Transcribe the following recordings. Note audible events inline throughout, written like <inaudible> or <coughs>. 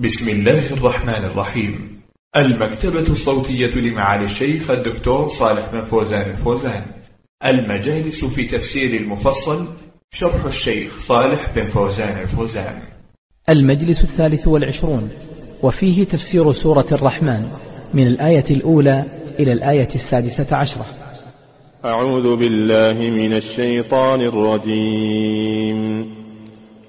بسم الله الرحمن الرحيم. المكتبة الصوتية لمعالي الشيخ الدكتور صالح بن فوزان الفوزان. المجالس في تفسير المفصل شرح الشيخ صالح بن فوزان الفوزان. المجلس الثالث والعشرون وفيه تفسير سورة الرحمن من الآية الأولى إلى الآية السادسة عشرة. أعوذ بالله من الشيطان الرجيم.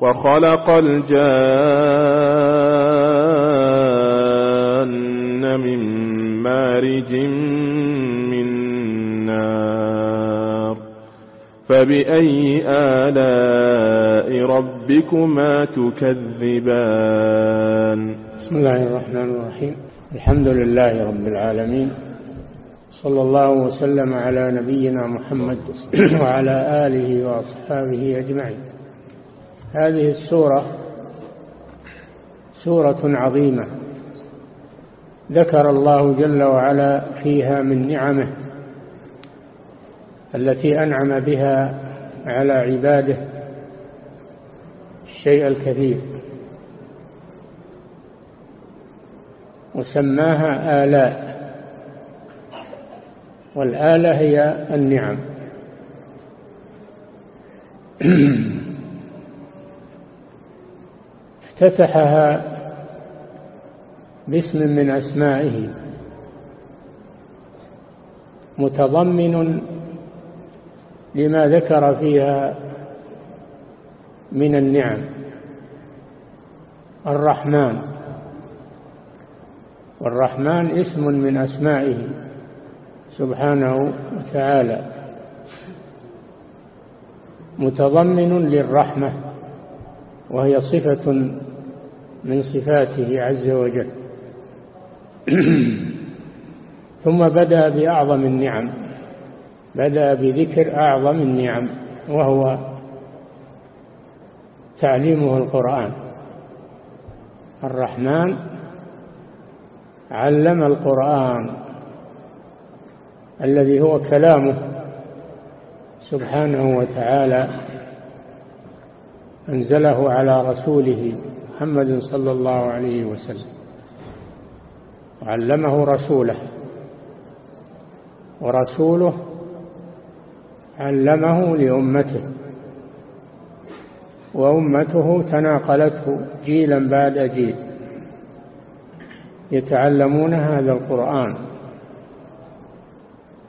وخلق الجان من مارج من نار فبأي آلاء ربكما تكذبان؟ بسم الله الرحمن الرحيم. الحمد لله رب العالمين. صلى الله وسلم على نبينا محمد <clears throat> وعلى آله وأصحابه أجمعين. هذه السورة سورة عظيمة ذكر الله جل وعلا فيها من نعمه التي أنعم بها على عباده الشيء الكثير وسماها آلاء والآلة هي النعم. <clears throat> افتتحها باسم من أسمائه. متضمن لما ذكر فيها من النعم الرحمن. والرحمن اسم من أسمائه سبحانه وتعالى. متضمن للرحمة وهي صفة من صفاته عز وجل. <clears throat> ثم بدأ بأعظم النعم. بدأ بذكر أعظم النعم وهو تعليمه القرآن. الرحمن علم القرآن الذي هو كلامه سبحانه وتعالى أنزله على رسوله. محمد صلى الله عليه وسلم. وعلمه رسوله. ورسوله علمه لأمته. وأمته تناقلته جيلا بعد جيل. يتعلمون هذا القرآن.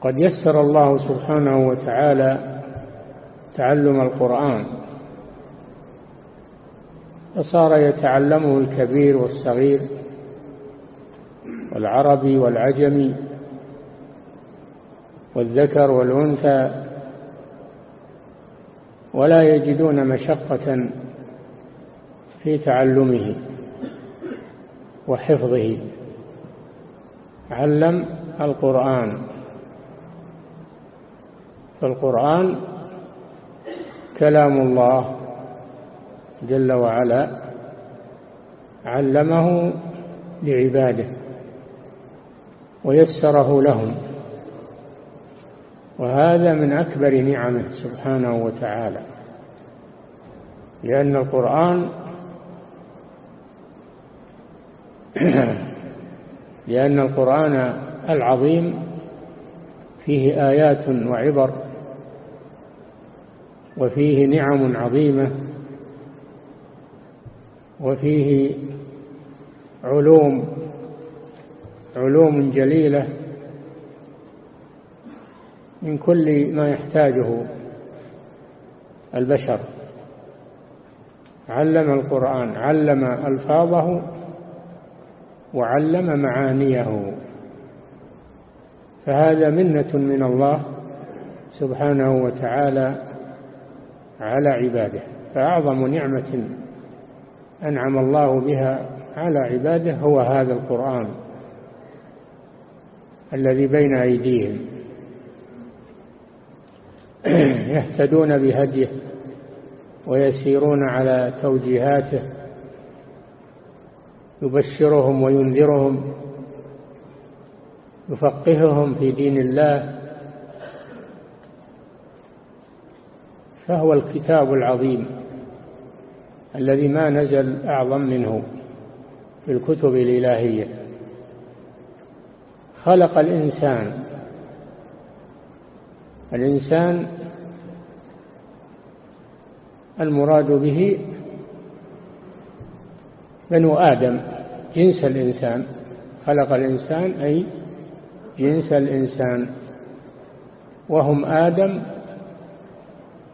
قد يسر الله سبحانه وتعالى تعلم القرآن. فصار يتعلمه الكبير والصغير والعربي والعجمي والذكر والأنثى ولا يجدون مشقة في تعلمه وحفظه. علم القرآن. فالقرآن كلام الله جل وعلا علمه لعباده ويسره لهم. وهذا من أكبر نعمه سبحانه وتعالى لأن القرآن <clears throat> لأن القرآن العظيم فيه آيات وعبر وفيه نعم عظيمة وفيه علوم علوم جليلة من كل ما يحتاجه البشر. علم القرآن علم ألفاظه وعلم معانيه. فهذا منة من الله سبحانه وتعالى على عباده فأعظم نعمة أنعم الله بها على عباده هو هذا القرآن الذي بين أيديهم. <clears throat> يهتدون بهديه ويسيرون على توجيهاته. يبشرهم وينذرهم. يفقههم في دين الله. فهو الكتاب العظيم. الذي ما نزل أعظم منه في الكتب الإلهية. خلق الإنسان. الإنسان المراد به بنو آدم جنس الإنسان. خلق الإنسان أي جنس الإنسان. وهم آدم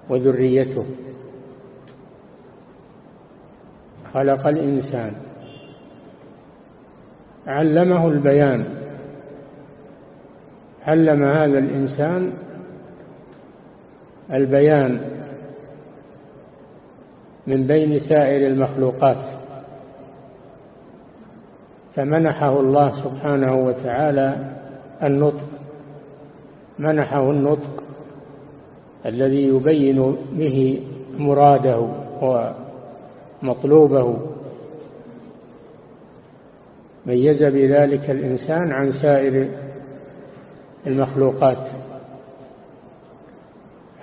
وذريته. خلق الإنسان. علمه البيان. علم هذا الإنسان البيان من بين سائر المخلوقات. فمنحه الله سبحانه وتعالى النطق. منحه النطق الذي يبين به مراده ومطلوبه ميز بذلك الإنسان عن سائر المخلوقات.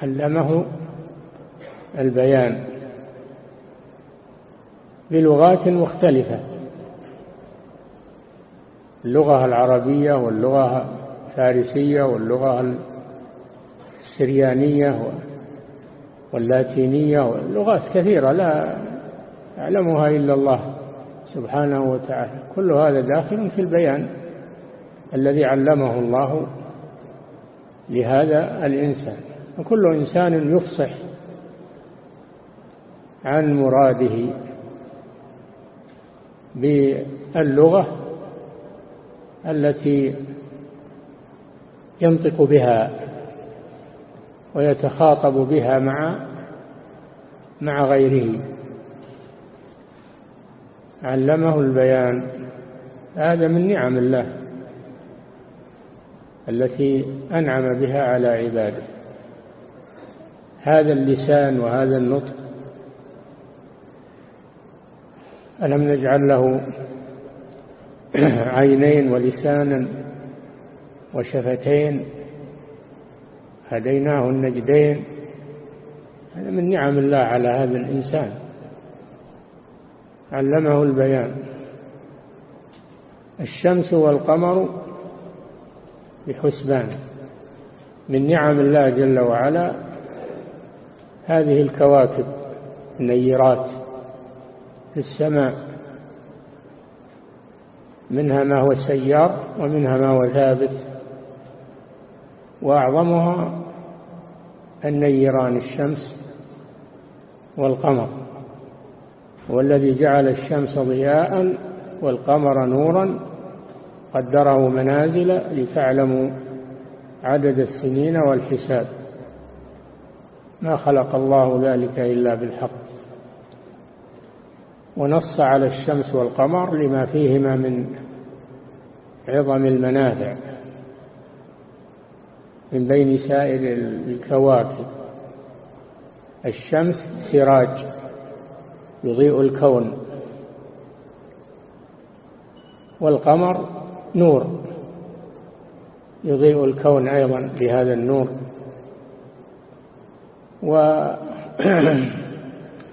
علمه البيان بلغات مختلفة. اللغة العربية واللغة الفارسية واللغة السريانية واللاتينية واللغات كثيرة لا يعلمها إلا الله سبحانه وتعالى. كل هذا داخل في البيان الذي علمه الله لهذا الإنسان. وكل إنسان يفصح عن مراده باللغة التي ينطق بها ويتخاطب بها مع مع غيره. علمه البيان. هذا من نعم الله التي أنعم بها على عباده. هذا اللسان وهذا النطق ألم نجعل له <clears throat> عينين ولسانا وشفتين هديناه النجدين. هذا من نعم الله على هذا الإنسان. علمه البيان. الشمس والقمر بحسبان. من نعم الله جل وعلا هذه الكواكب النيرات في السماء. منها ما هو سيار ومنها ما هو ثابت. وأعظمها النيران الشمس والقمر. والذي جعل الشمس ضياء والقمر نورا قدره منازل لتعلموا عدد السنين والحساب. ما خلق الله ذلك إلا بالحق. ونص على الشمس والقمر لما فيهما من عظم المنافع من بين سائر الكواكب. الشمس سراج. يضيء الكون. والقمر نور. يضيء الكون أيضا بهذا النور. <clears throat>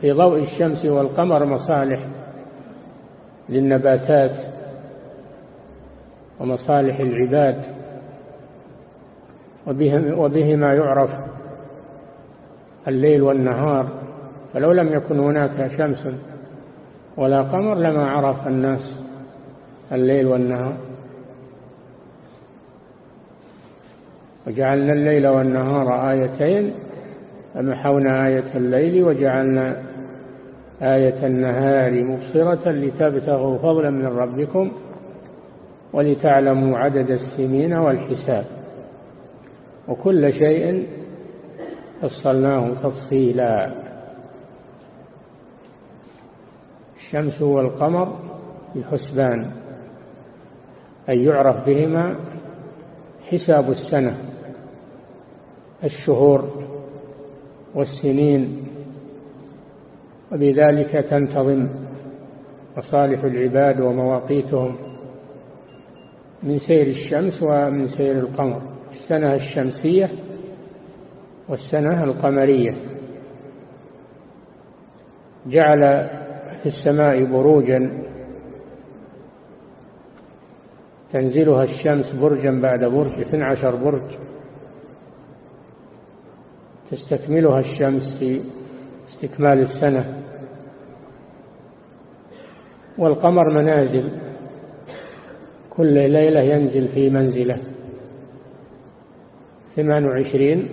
في ضوء الشمس والقمر مصالح للنباتات ومصالح العباد وبهما يعرف الليل والنهار. فلو لم يكن هناك شمس ولا قمر لما عرف الناس الليل والنهار. وجعلنا الليل والنهار آيتين فمحونا آية الليل وجعلنا آية النهار مبصرة لتبتغوا فضلا من ربكم ولتعلموا عدد السنين والحساب. وكل شيء فصلناه تفصيلا. الشمس والقمر بحسبان أي يعرف بهما حساب السنة الشهور والسنين وبذلك تنتظم مصالح العباد ومواقيتهم من سير الشمس ومن سير القمر. السنة الشمسية والسنة القمرية. جعل في السماء بروجا تنزلها الشمس برجا بعد برج 12 برج. تستكملها الشمس في استكمال السنة. والقمر منازل. كل ليلة ينزل في منزلة. ثمان وعشرين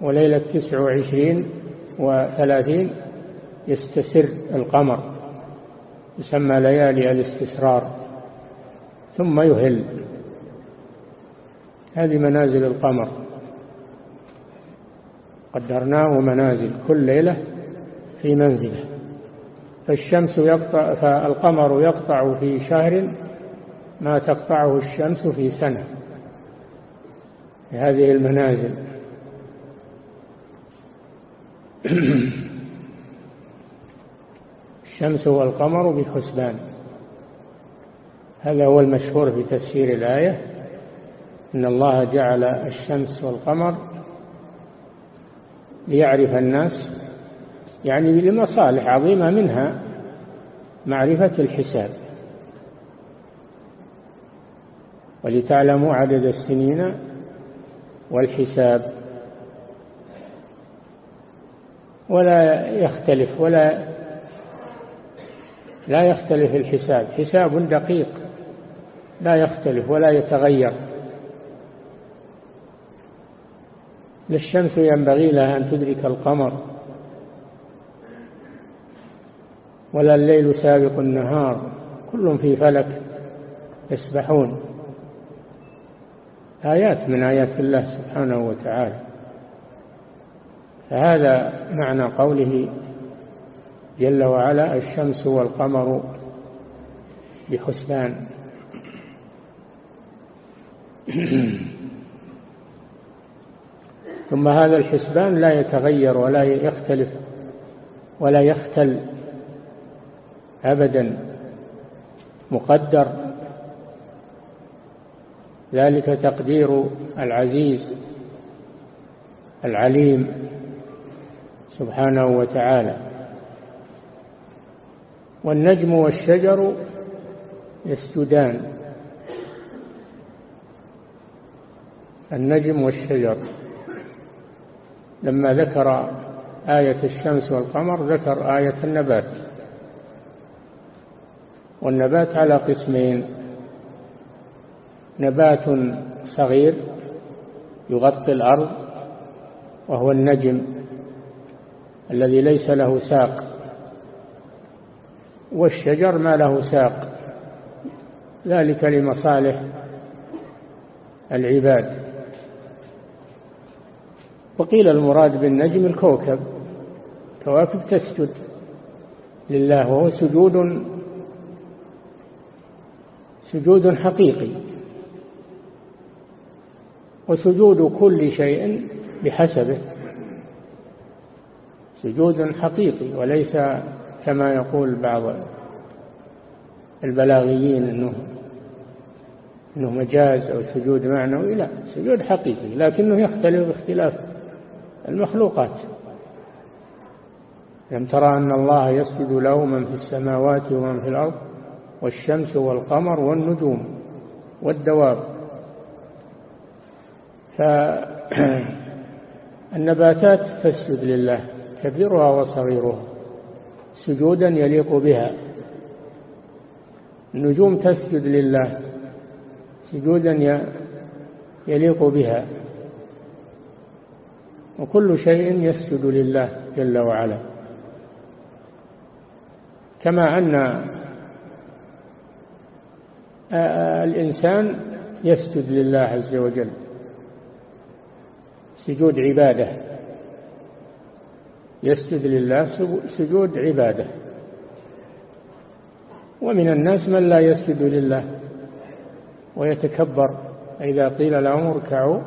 وليلة تسع وعشرين وثلاثين يستسر القمر يسمى ليالي الاستسرار ثم يهل. هذه منازل القمر. قدرناه منازل كل ليلة في منزله. فالشمس يقطع فالقمر يقطع في شهر ما تقطعه الشمس في سنة. هذه المنازل. <clears throat> الشمس والقمر بحسبان. هذا هو المشهور في تفسير الآية إن الله جعل الشمس والقمر ليعرف الناس يعني لمصالح عظيمة منها معرفة الحساب. ولتعلموا عدد السنين والحساب. ولا يختلف ولا لا يختلف الحساب. حساب دقيق لا يختلف ولا يتغير. للشمس ينبغي لها أن تدرك القمر ولا الليل سابق النهار. كل في فلك يسبحون. آيات من آيات الله سبحانه وتعالى. فهذا معنى قوله جل وعلا الشمس والقمر بحسبان. <clears throat> ثم هذا الحسبان لا يتغير ولا يختلف ولا يختل أبدا مقدر. ذلك تقدير العزيز العليم سبحانه وتعالى. والنجم والشجر يسجدان. النجم والشجر. لما ذكر آية الشمس والقمر ذكر آية النبات. والنبات على قسمين. نبات صغير يغطي الأرض وهو النجم الذي ليس له ساق. والشجر ما له ساق. ذلك لمصالح العباد. وقيل المراد بالنجم الكوكب كواكب تسجد لله وهو سجود سجود حقيقي. وسجود كل شيء بحسبه. سجود حقيقي وليس كما يقول بعض البلاغيين انه إنه مجاز أو سجود معنوي لا سجود حقيقي لكنه يختلف باختلاف المخلوقات. لم ترى أن الله يسجد له من في السماوات ومن في الأرض والشمس والقمر والنجوم والدواب. فالنباتات <clears throat> تسجد لله كبيرها وصغيرها. سجودا يليق بها. النجوم تسجد لله سجودا يليق بها. وكل شيء يسجد لله جل وعلا. كما أن الإنسان يسجد لله عز وجل. سجود عبادة. يسجد لله سجود عبادة. ومن الناس من لا يسجد لله ويتكبر. إذا قيل لهم اركعوا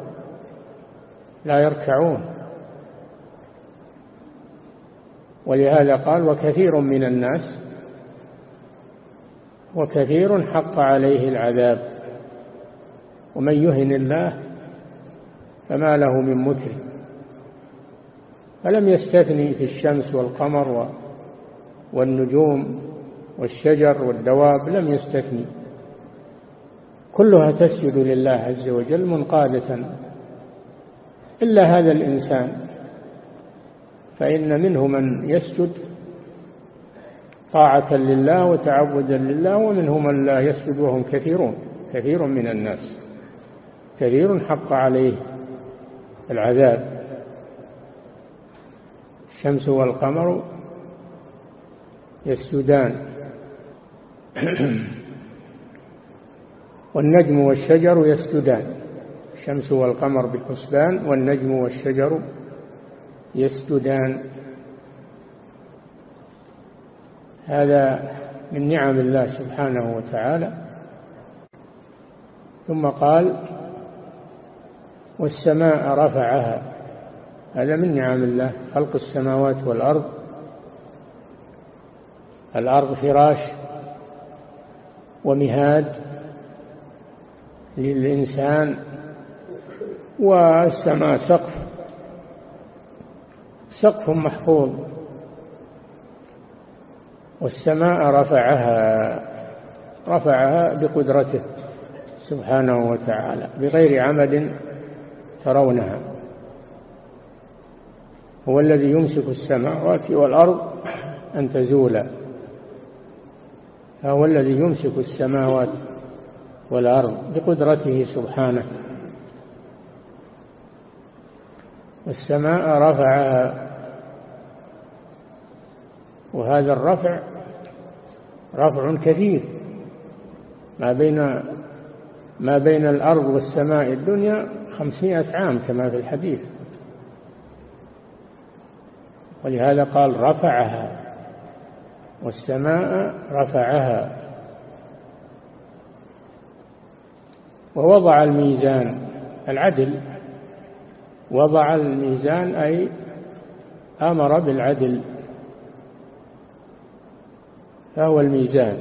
لا يركعون. ولهذا قال وكثير من الناس وكثير حق عليه العذاب. ومن يهن الله فما له من مكرم فلم يستثني في الشمس والقمر والنجوم والشجر والدواب؟ لم يستثني. كلها تسجد لله عز وجل منقادة. إلا هذا الإنسان فإن منه من يسجد طاعة لله وتعبدا لله ومنهم من لا يسجد وهم كثيرون كثير من الناس كثير حق عليه العذاب. الشمس والقمر يسجدان. والنجم والشجر يسجدان. الشمس والقمر بالحسبان والنجم والشجر يسجدان. هذا من نعم الله سبحانه وتعالى. ثم قال والسماء رفعها. هذا من نعم الله خلق السماوات والأرض. الأرض فراش ومهاد للإنسان والسماء سقف. سقف محفوظ. والسماء رفعها رفعها بقدرته سبحانه وتعالى بغير عمد ترونها. هو الذي يمسك السماوات والأرض أن تزولا هو الذي يمسك السماوات والأرض بقدرته سبحانه. والسماء رفعها. وهذا الرفع رفع كثير ما بين ما بين الأرض والسماء الدنيا خمسمائة عام كما في الحديث. ولهذا قال رفعها والسماء رفعها. ووضع الميزان العدل. وضع الميزان أي أمر بالعدل. فهو الميزان.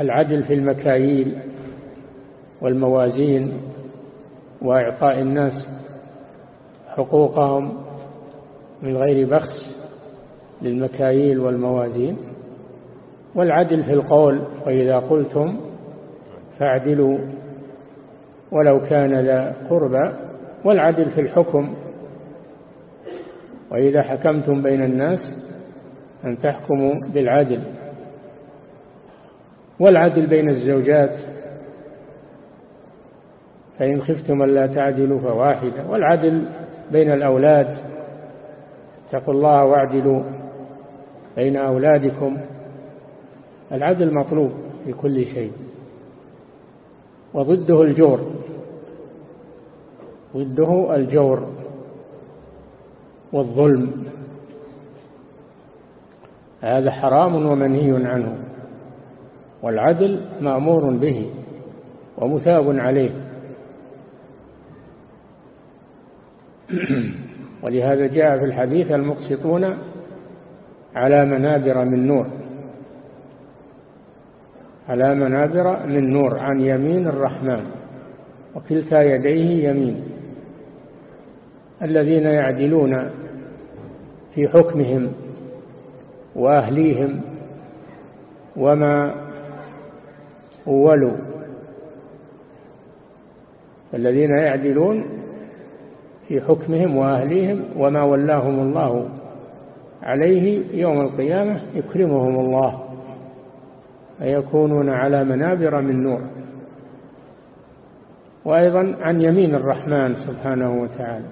العدل في المكاييل والموازين وإعطاء الناس حقوقهم من غير بخس للمكاييل والموازين. والعدل في القول وإذا قلتم فاعدلوا ولو كان ذا قربى. والعدل في الحكم وإذا حكمتم بين الناس أن تحكموا بالعدل. والعدل بين الزوجات فإن خفتم ألا تعدلوا فواحدة. والعدل بين الأولاد اتقوا الله واعدلوا بين أولادكم. العدل مطلوب في كل شيء وضده الجور ضده الجور والظلم. هذا حرام ومنهي عنه والعدل مأمور به ومثاب عليه. <clears throat> ولهذا جاء في الحديث المقسطون على منابر من نور. على منابر من نور عن يمين الرحمن وكلتا يديه يمين. الذين يعدلون في حكمهم وأهليهم وما أولوا. الذين يعدلون في حكمهم وأهليهم وما ولاهم الله عليه يوم القيامة يكرمهم الله فيكونون على منابر من نور. وأيضا عن يمين الرحمن سبحانه وتعالى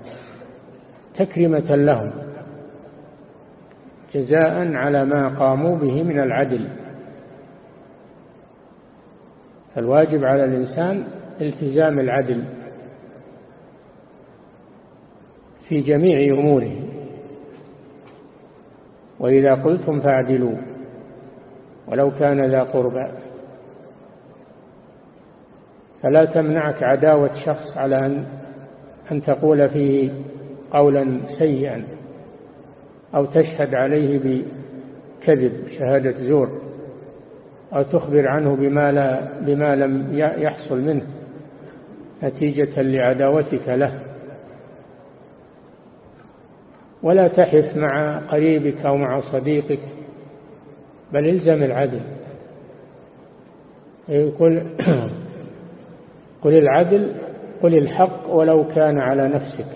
تكرمة لهم جزاء على ما قاموا به من العدل. فالواجب على الإنسان التزام العدل. في جميع أموره. وإذا قلتم فاعدلوا ولو كان ذا قربى. فلا تمنعك عداوة شخص على أن, أن تقول فيه قولا سيئا أو تشهد عليه بكذب شهادة زور أو تخبر عنه بما, لا بما لم يحصل منه نتيجة لعداوتك له. ولا تحف مع قريبك أو مع صديقك بل إلزم العدل. قل, <clears throat> قل العدل قل الحق ولو كان على نفسك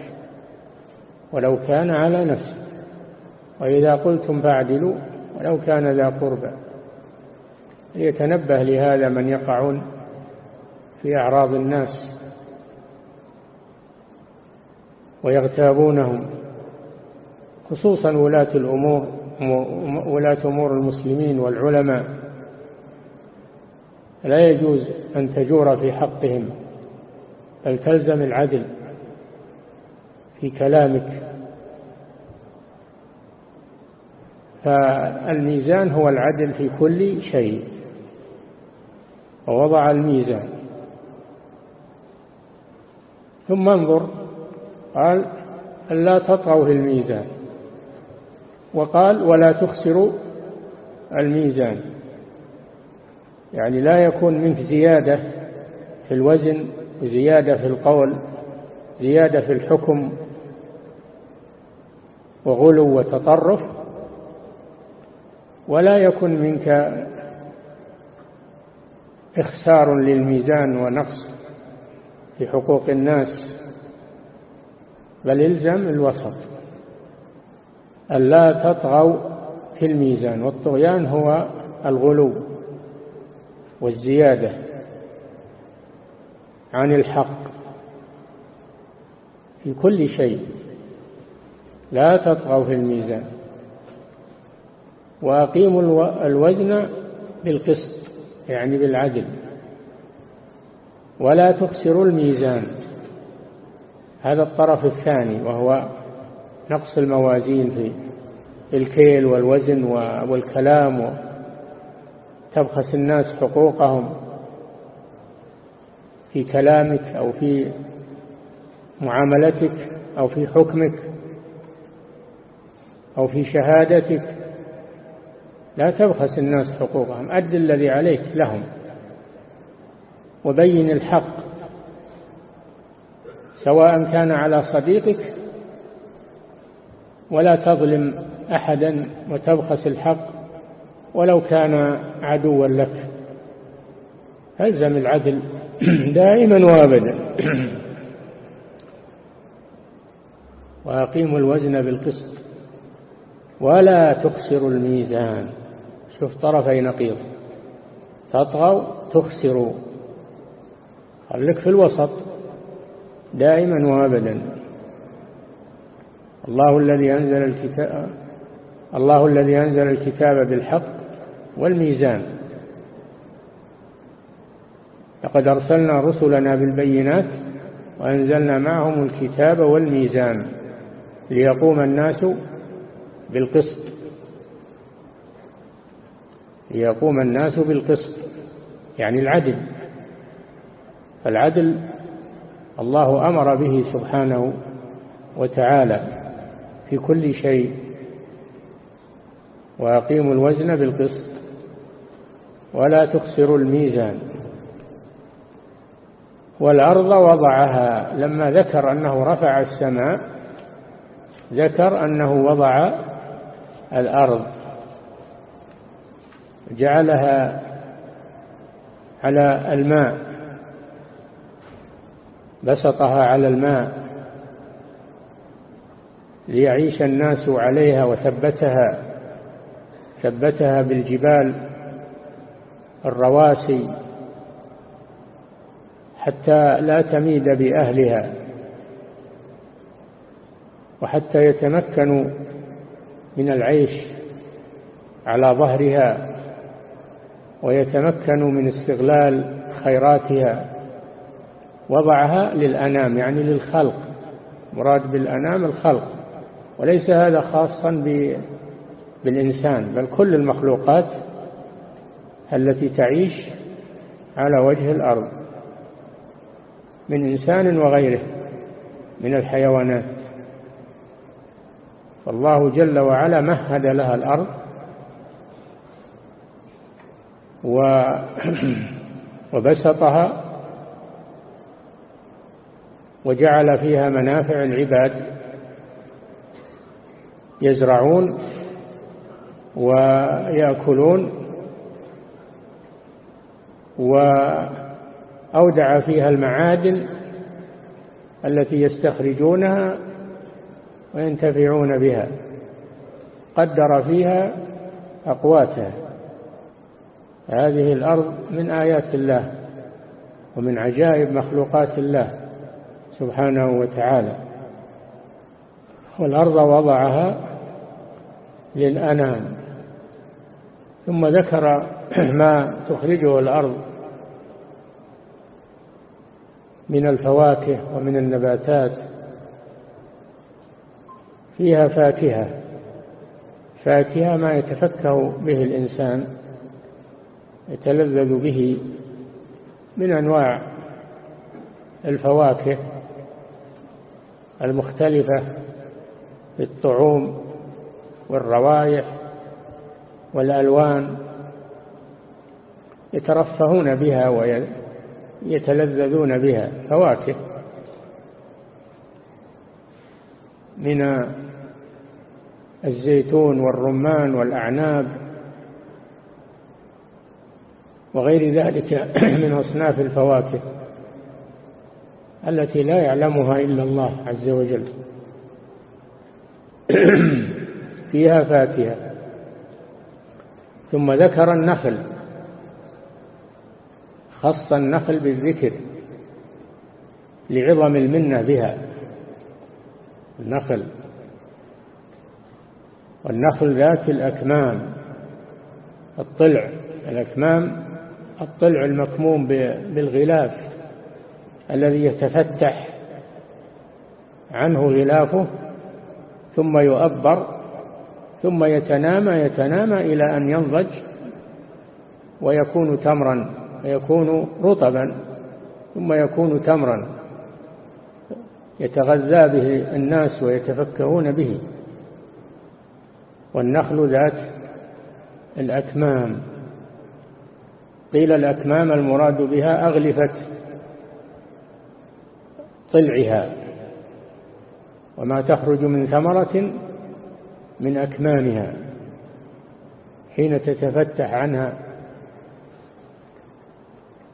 ولو كان على نفسك. وإذا قلتم فاعدلوا ولو كان ذا قربى ليتنبه لهذا من يقعون في أعراض الناس ويغتابونهم. خصوصا ولاة الأمور ولاة أمور المسلمين والعلماء. لا يجوز أن تجور في حقهم بل تلزم العدل في كلامك. فالميزان هو العدل في كل شيء. ووضع الميزان. ثم انظر قال ألا تطغوا في الميزان. وقال ولا تخسروا الميزان. يعني لا يكون منك زيادة في الوزن وزيادة في القول زيادة في الحكم وغلو وتطرف ولا يكن منك إخسار للميزان ونقص في حقوق الناس بل الزم الوسط. ألا تطغوا في الميزان والطغيان هو الغلو والزيادة عن الحق في كل شيء. لا تطغوا في الميزان. وأقيموا الوزن بالقسط يعني بالعدل. ولا تخسروا الميزان. هذا الطرف الثاني وهو نقص الموازين في الكيل والوزن والكلام تبخس الناس حقوقهم في كلامك أو في معاملتك أو في حكمك أو في شهادتك. لا تبخس الناس حقوقهم أد الذي عليك لهم وبين الحق سواء كان على صديقك ولا تظلم أحدا وتبخس الحق ولو كان عدوا لك. ألزم العدل <clears throat> دائما وابدا. <clears throat> وأقيموا الوزن بالقسط ولا تخسروا الميزان. شوف طرفي نقيض. تطغوا تخسروا. خليك في الوسط. دائما وابدا. الله الذي أنزل الكتاب الله الذي أنزل الكتاب بالحق والميزان. لقد أرسلنا رسلنا بالبينات وأنزلنا معهم الكتاب والميزان ليقوم الناس بالقسط. ليقوم الناس بالقسط يعني العدل. فالعدل الله أمر به سبحانه وتعالى. في كل شيء. وأقيموا الوزن بالقسط ولا تخسروا الميزان. والأرض وضعها لما ذكر أنه رفع السماء ذكر أنه وضع الأرض. جعلها على الماء بسطها على الماء. ليعيش الناس عليها وثبتها ثبتها بالجبال الرواسي حتى لا تميد بأهلها وحتى يتمكنوا من العيش على ظهرها ويتمكنوا من استغلال خيراتها. وضعها للأنام يعني للخلق. مراد بالأنام الخلق. وليس هذا خاصا بالإنسان بل كل المخلوقات التي تعيش على وجه الأرض من إنسان وغيره من الحيوانات. فالله جل وعلا مهد لها الأرض <clears throat> وبسطها وجعل فيها منافع العباد. يزرعون ويأكلون وأودع فيها المعادن التي يستخرجونها وينتفعون بها قدر فيها أقواتها. هذه الأرض من آيات الله ومن عجائب مخلوقات الله سبحانه وتعالى. والأرض وضعها للأنام. ثم ذكر <clears throat> ما تخرجه الأرض من الفواكه ومن النباتات. فيها فاكهة. فاكهة ما يتفكه به الإنسان يتلذذ به من أنواع الفواكه المختلفة في الطعوم. والروائح والألوان يترفهون بها ويتلذذون بها فواكه. من الزيتون والرمان والأعناب وغير ذلك <clears throat> من أصناف الفواكه التي لا يعلمها إلا الله عز وجل. <clears throat> فيها فاكهة. ثم ذكر النخل خص النخل بالذكر لعظم المنة بها النخل. والنخل ذات الأكمام الطلع الأكمام الطلع المكموم بالغلاف الذي يتفتح عنه غلافه ثم يؤبر ثم يتنامى يتنامى إلى أن ينضج ويكون تمرا ويكون رطبا ثم يكون تمرا. يتغذى به الناس ويتفكهون به. والنخل ذات الأكمام. قيل الأكمام المراد بها أغلفة طلعها. وما تخرج من ثمرة من أكمامها حين تتفتح عنها.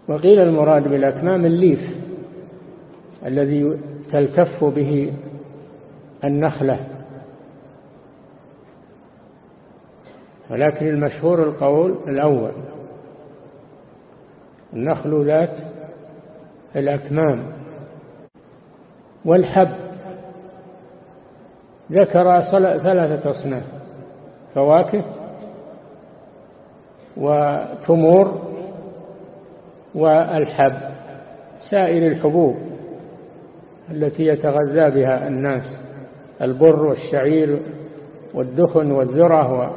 وقيل المراد بالأكمام الليف الذي تلتف به النخلة. ولكن المشهور القول الأول النخل ذات الأكمام والحب. ذكر ثلاثة أصناف فواكه وتمور والحب سائر الحبوب التي يتغذى بها الناس البر والشعير والدخن والذرة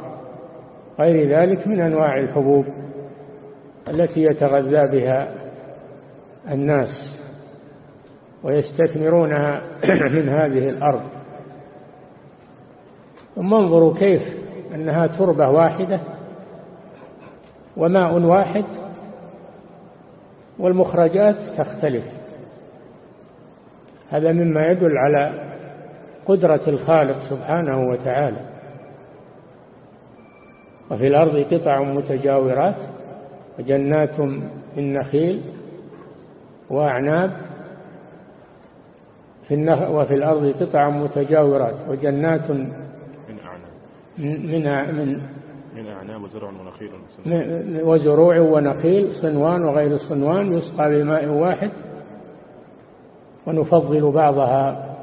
وغير ذلك من أنواع الحبوب التي يتغذى بها الناس ويستثمرونها <coughs> من هذه الأرض. ثم انظروا كيف أنها تربة واحدة وماء واحد والمخرجات تختلف. هذا مما يدل على قدرة الخالق سبحانه وتعالى. وفي الأرض قطع متجاورات وجنات من نخيل وأعناب. في وفي الأرض قطع متجاورات وجنات من من من أعناب وزرع ونخيل. وزروع ونخيل صنوان وغير صنوان يسقى بماء واحد. ونفضل بعضها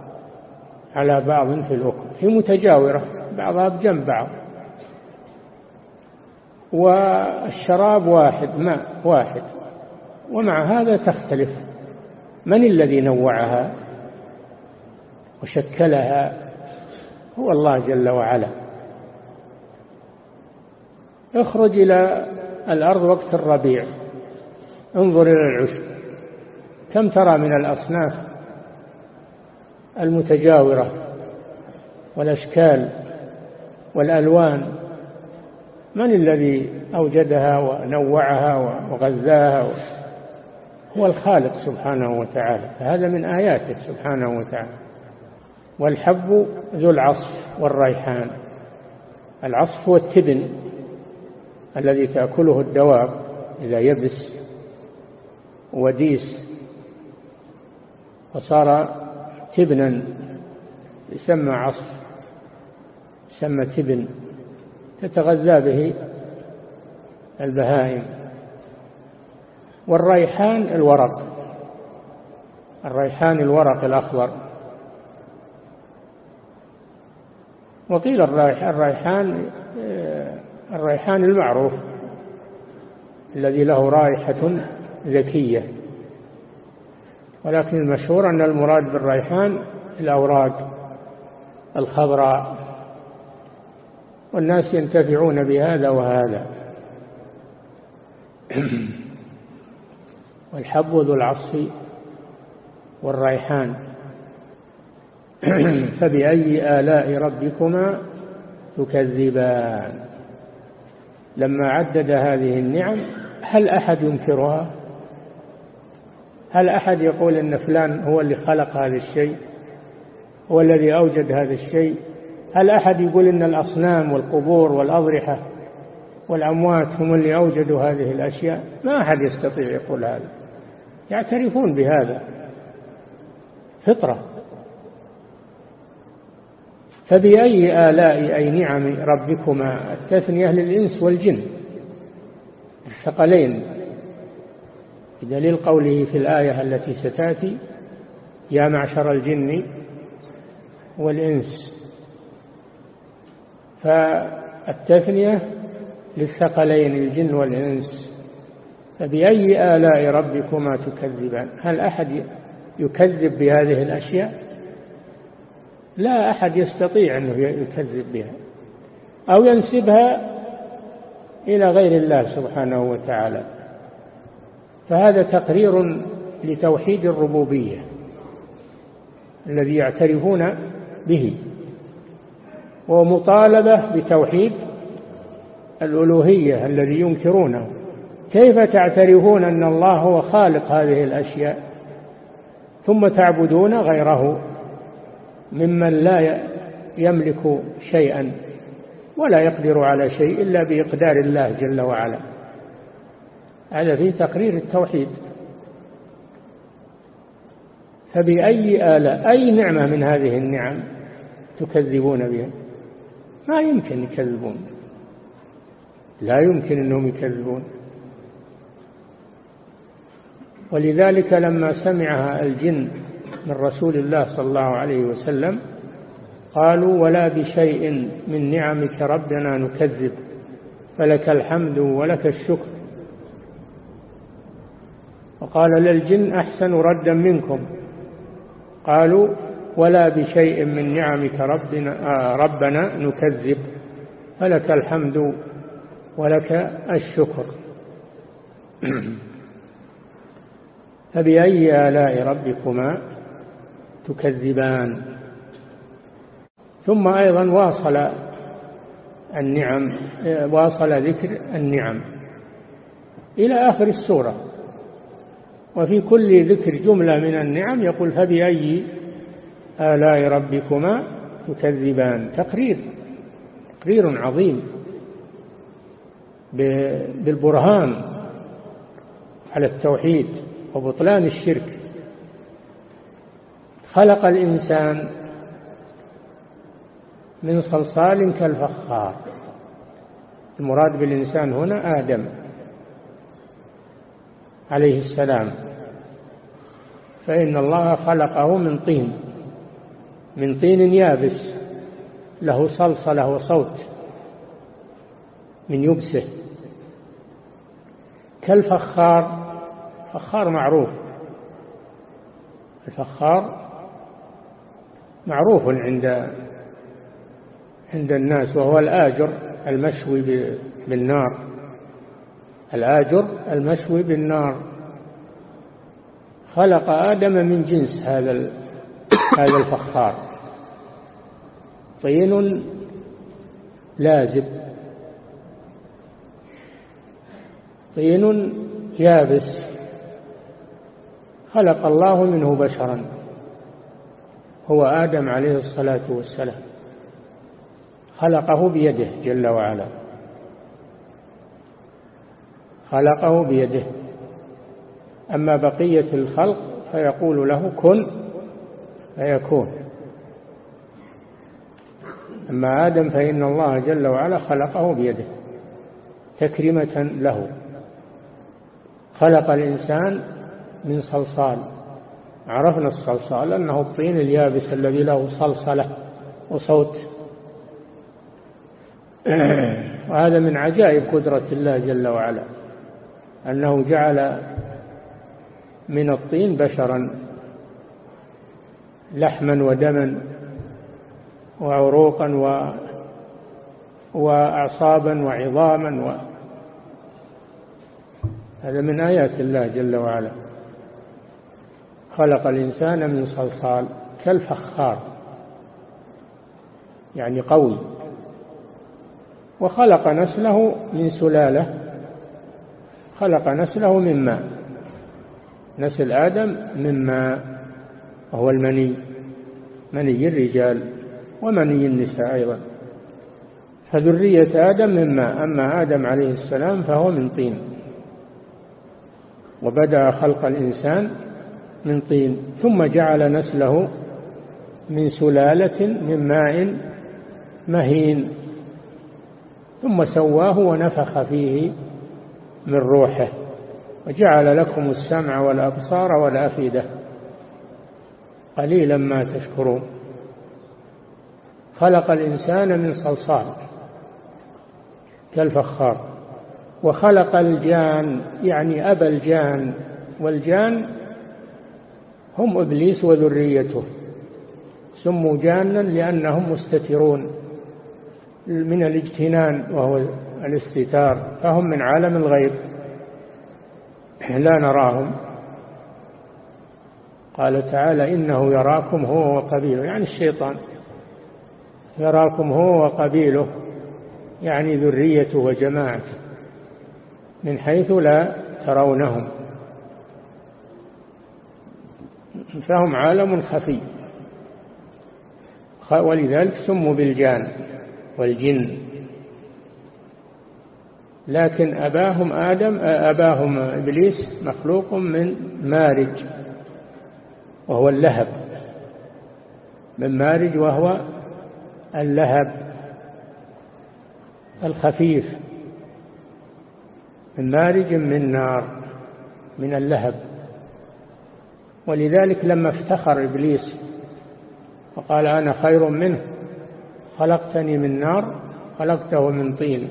على بعض في الأكل. هي متجاورة بعضها بجنب بعض. والشراب واحد ماء واحد. ومع هذا تختلف من الذي نوعها وشكلها. هو الله جل وعلا. اخرج إلى الأرض وقت الربيع. انظر إلى العشب. كم ترى من الأصناف المتجاورة والأشكال والألوان؟ من الذي أوجدها ونوعها وغذاها؟ هو الخالق سبحانه وتعالى. فهذا من آياته سبحانه وتعالى. والحب ذو العصف والريحان. العصف هو التبن الذي تأكله الدواب إذا يبس وديس وصار تبنا يسمى عصف يسمى تبن تتغذى به البهائم. والريحان الورق الريحان الورق الأخضر. وقيل الريحان الريحان المعروف الذي له رائحة ذكية. ولكن المشهور أن المراد بالريحان الأوراق الخضراء. والناس ينتفعون بهذا وهذا. <clears throat> والحب ذو العصف والريحان. <clears throat> فبأي آلاء ربكما تكذبان؟ لما عدد هذه النعم هل أحد ينكرها؟ هل أحد يقول أن فلان هو اللي خلق هذا الشيء؟ هو الذي أوجد هذا الشيء؟ هل أحد يقول أن الأصنام والقبور والأضرحة والأموات هم اللي أوجدوا هذه الأشياء؟ ما أحد يستطيع يقول هذا. يعترفون بهذا. فطرة. فبأي آلاء أي نعم ربكما؟ التثنية للإنس والجن. الثقلين. بدليل قوله في الآية التي ستأتي يا معشر الجن والإنس. فالتثنية للثقلين الجن والإنس. فبأي آلاء ربكما تكذبان؟ هل أحد يكذب بهذه الأشياء؟ لا أحد يستطيع أنه يكذب بها أو ينسبها إلى غير الله سبحانه وتعالى. فهذا تقرير لتوحيد الربوبية الذي يعترفون به ومطالبة بتوحيد الألوهية الذي ينكرونه. كيف تعترفون أن الله هو خالق هذه الأشياء؟ ثم تعبدون غيره؟ ممن لا يملك شيئا ولا يقدر على شيء إلا بإقدار الله جل وعلا. هذا في تقرير التوحيد. فبأي آلاء أي نعمة من هذه النعم تكذبون بها؟ ما يمكن يكذبون. لا يمكن أنهم يكذبون. ولذلك لما سمعها الجن من رسول الله صلى الله عليه وسلم قالوا ولا بشيء من نعمك ربنا نكذب فلك الحمد ولك الشكر. وقال للجن أحسن ردا منكم. قالوا ولا بشيء من نعمك ربنا, آه ربنا نكذب فلك الحمد ولك الشكر. <clears throat> فبأي آلاء ربكما تكذبان. ثم أيضا واصل النعم واصل ذكر النعم إلى آخر السورة. وفي كل ذكر جملة من النعم يقول فبأي آلاء ربكما تكذبان؟ تقرير تقرير عظيم بالبرهان على التوحيد وبطلان الشرك. خلق الإنسان من صلصال كالفخار. المراد بالإنسان هنا آدم عليه السلام. فإن الله خلقه من طين من طين يابس له صلصلة وصوت من يبسه. كالفخار فخار معروف. الفخار معروف عند عند الناس وهو الآجر المشوي بالنار. الآجر المشوي بالنار. خلق آدم من جنس هذا هذا الفخار. طين لازب. طين يابس. خلق الله منه بشرا. هو آدم عليه الصلاة والسلام. خلقه بيده جل وعلا. خلقه بيده. أما بقية الخلق فيقول له كن فيكون. أما آدم فإن الله جل وعلا خلقه بيده. تكرمة له. خلق الإنسان من صلصال. عرفنا الصلصال أنه الطين اليابس الذي له صلصلة وصوت. <clears throat> وهذا من عجائب قدرة الله جل وعلا أنه جعل من الطين بشرا لحما ودما وعروقا و وأعصابا وعظاما و هذا من آيات الله جل وعلا. خلق الإنسان من صلصال كالفخار يعني قوي. وخلق نسله من سلالة خلق نسله من ماء. نسل آدم من ماء وهو المني مني الرجال ومني النساء أيضا. فذرية آدم من ماء أما آدم عليه السلام فهو من طين. وبدأ خلق الإنسان من طين ثم جعل نسله من سلالة من ماء مهين ثم سواه ونفخ فيه من روحه وجعل لكم السمع والأبصار والأفئدة. قليلا ما تشكرون. خلق الإنسان من صلصال كالفخار وخلق الجان يعني أبا الجان والجان هم إبليس وذريته. سموا جانا لأنهم مستترون من الاجتنان وهو الاستتار فهم من عالم الغيب. لا نراهم. قال تعالى إنه يراكم هو وقبيله يعني الشيطان. يراكم هو وقبيله يعني ذريته وجماعته من حيث لا ترونهم. فهم عالم خفي. ولذلك سموا بالجان والجن. لكن أباهم آدم أباهم إبليس مخلوق من مارج وهو اللهب. من مارج وهو اللهب الخفيف. من مارج من نار من اللهب. ولذلك لما افتخر إبليس وقال أنا خير منه خلقتني من نار خلقته من طين.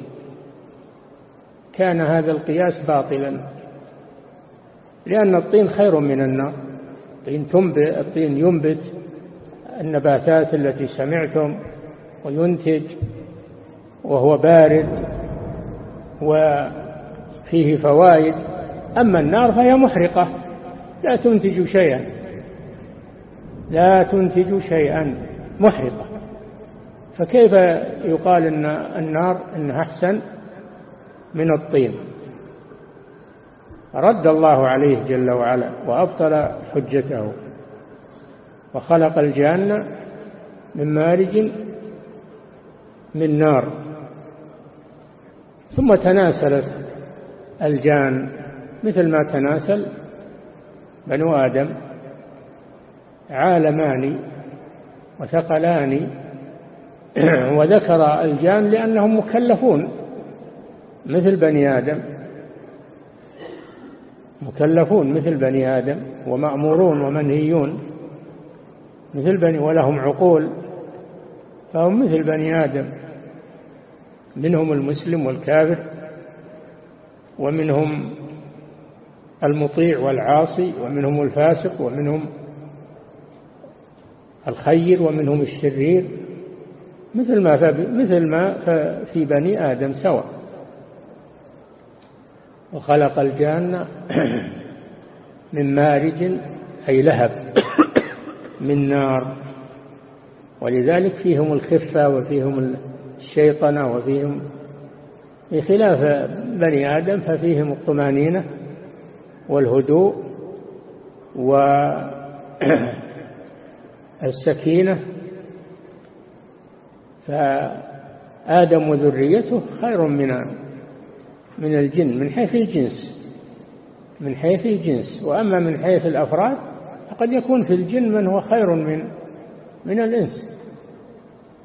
كان هذا القياس باطلا لأن الطين خير من النار. الطين, تنبت الطين ينبت النباتات التي سمعتم وينتج وهو بارد وفيه فوائد. أما النار فهي محرقة. لا تنتج شيئا. لا تنتج شيئا. محرقة. فكيف يقال أن النار أنها أحسن من الطين؟ رد الله عليه جل وعلا وأبطل حجته وخلق الجنة من مارج من نار. ثم تناسلت الجان مثل ما تناسل بنو آدم عالمان وثقلان <clears throat> وذكر الجان لأنهم مكلفون مثل بني آدم. مكلفون مثل بني آدم ومأمورون ومنهيون مثل بني ولهم عقول فهم مثل بني آدم. منهم المسلم والكافر ومنهم المطيع والعاصي ومنهم الفاسق ومنهم الخير ومنهم الشرير مثل ما مثل ما في بني آدم سواء. وخلق الجان <clears throat> من مارج أي لهب <clears throat> من نار. ولذلك فيهم الخفة وفيهم الشيطنة وفيهم بخلاف بني آدم ففيهم الطمانينة. والهدوء والسكينة. فآدم وذريته خير من من الجن من حيث الجنس من حيث الجنس. وأما من حيث الأفراد فقد يكون في الجن من هو خير من من الإنس.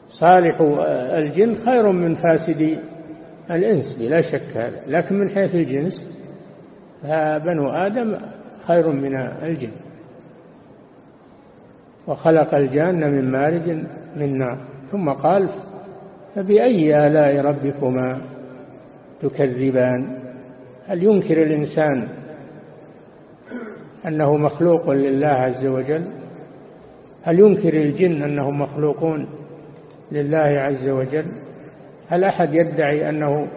صالح الجن خير من فاسد الإنس بلا شك هذا. لكن من حيث الجنس فبنو آدم خير من الجن. وخلق الجان من مارج من نار. ثم قال فبأي آلاء ربكما تكذبان؟ هل ينكر الإنسان أنه مخلوق لله عز وجل؟ هل ينكر الجن أنهم مخلوقون لله عز وجل؟ هل أحد يدعي أنه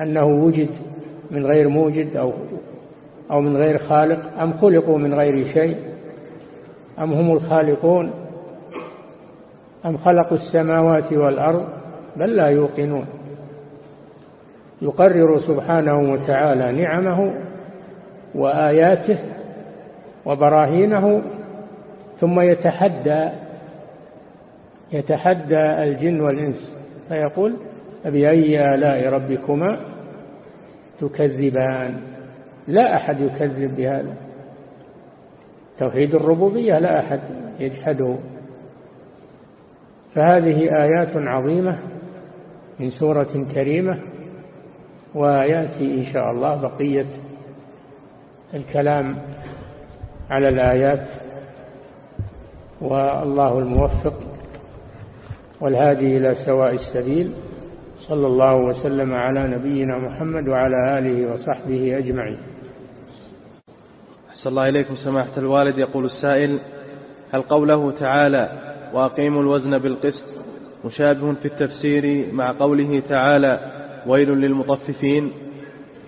أنه وجد من غير موجد أو أو من غير خالق أم خلقوا من غير شيء؟ أم هم الخالقون؟ أم خلقوا السماوات والأرض؟ بل لا يوقنون. يقرر سبحانه وتعالى نعمه وآياته وبراهينه ثم يتحدى يتحدى الجن والإنس فيقول فبأي آلاء ربكما؟ تكذبان. لا أحد يكذب بهذا. توحيد الربوبية لا أحد يجحده. فهذه آيات عظيمة من سورة كريمة ويأتي إن شاء الله بقية الكلام على الآيات. والله الموفق والهادي إلى سواء السبيل. صلى الله وسلم على نبينا محمد وعلى آله وصحبه أجمعين. أحسن الله إليكم سماحة الوالد. يقول السائل هل قوله تعالى وأقيموا الوزن بالقسط مشابه في التفسير مع قوله تعالى ويل للمطففين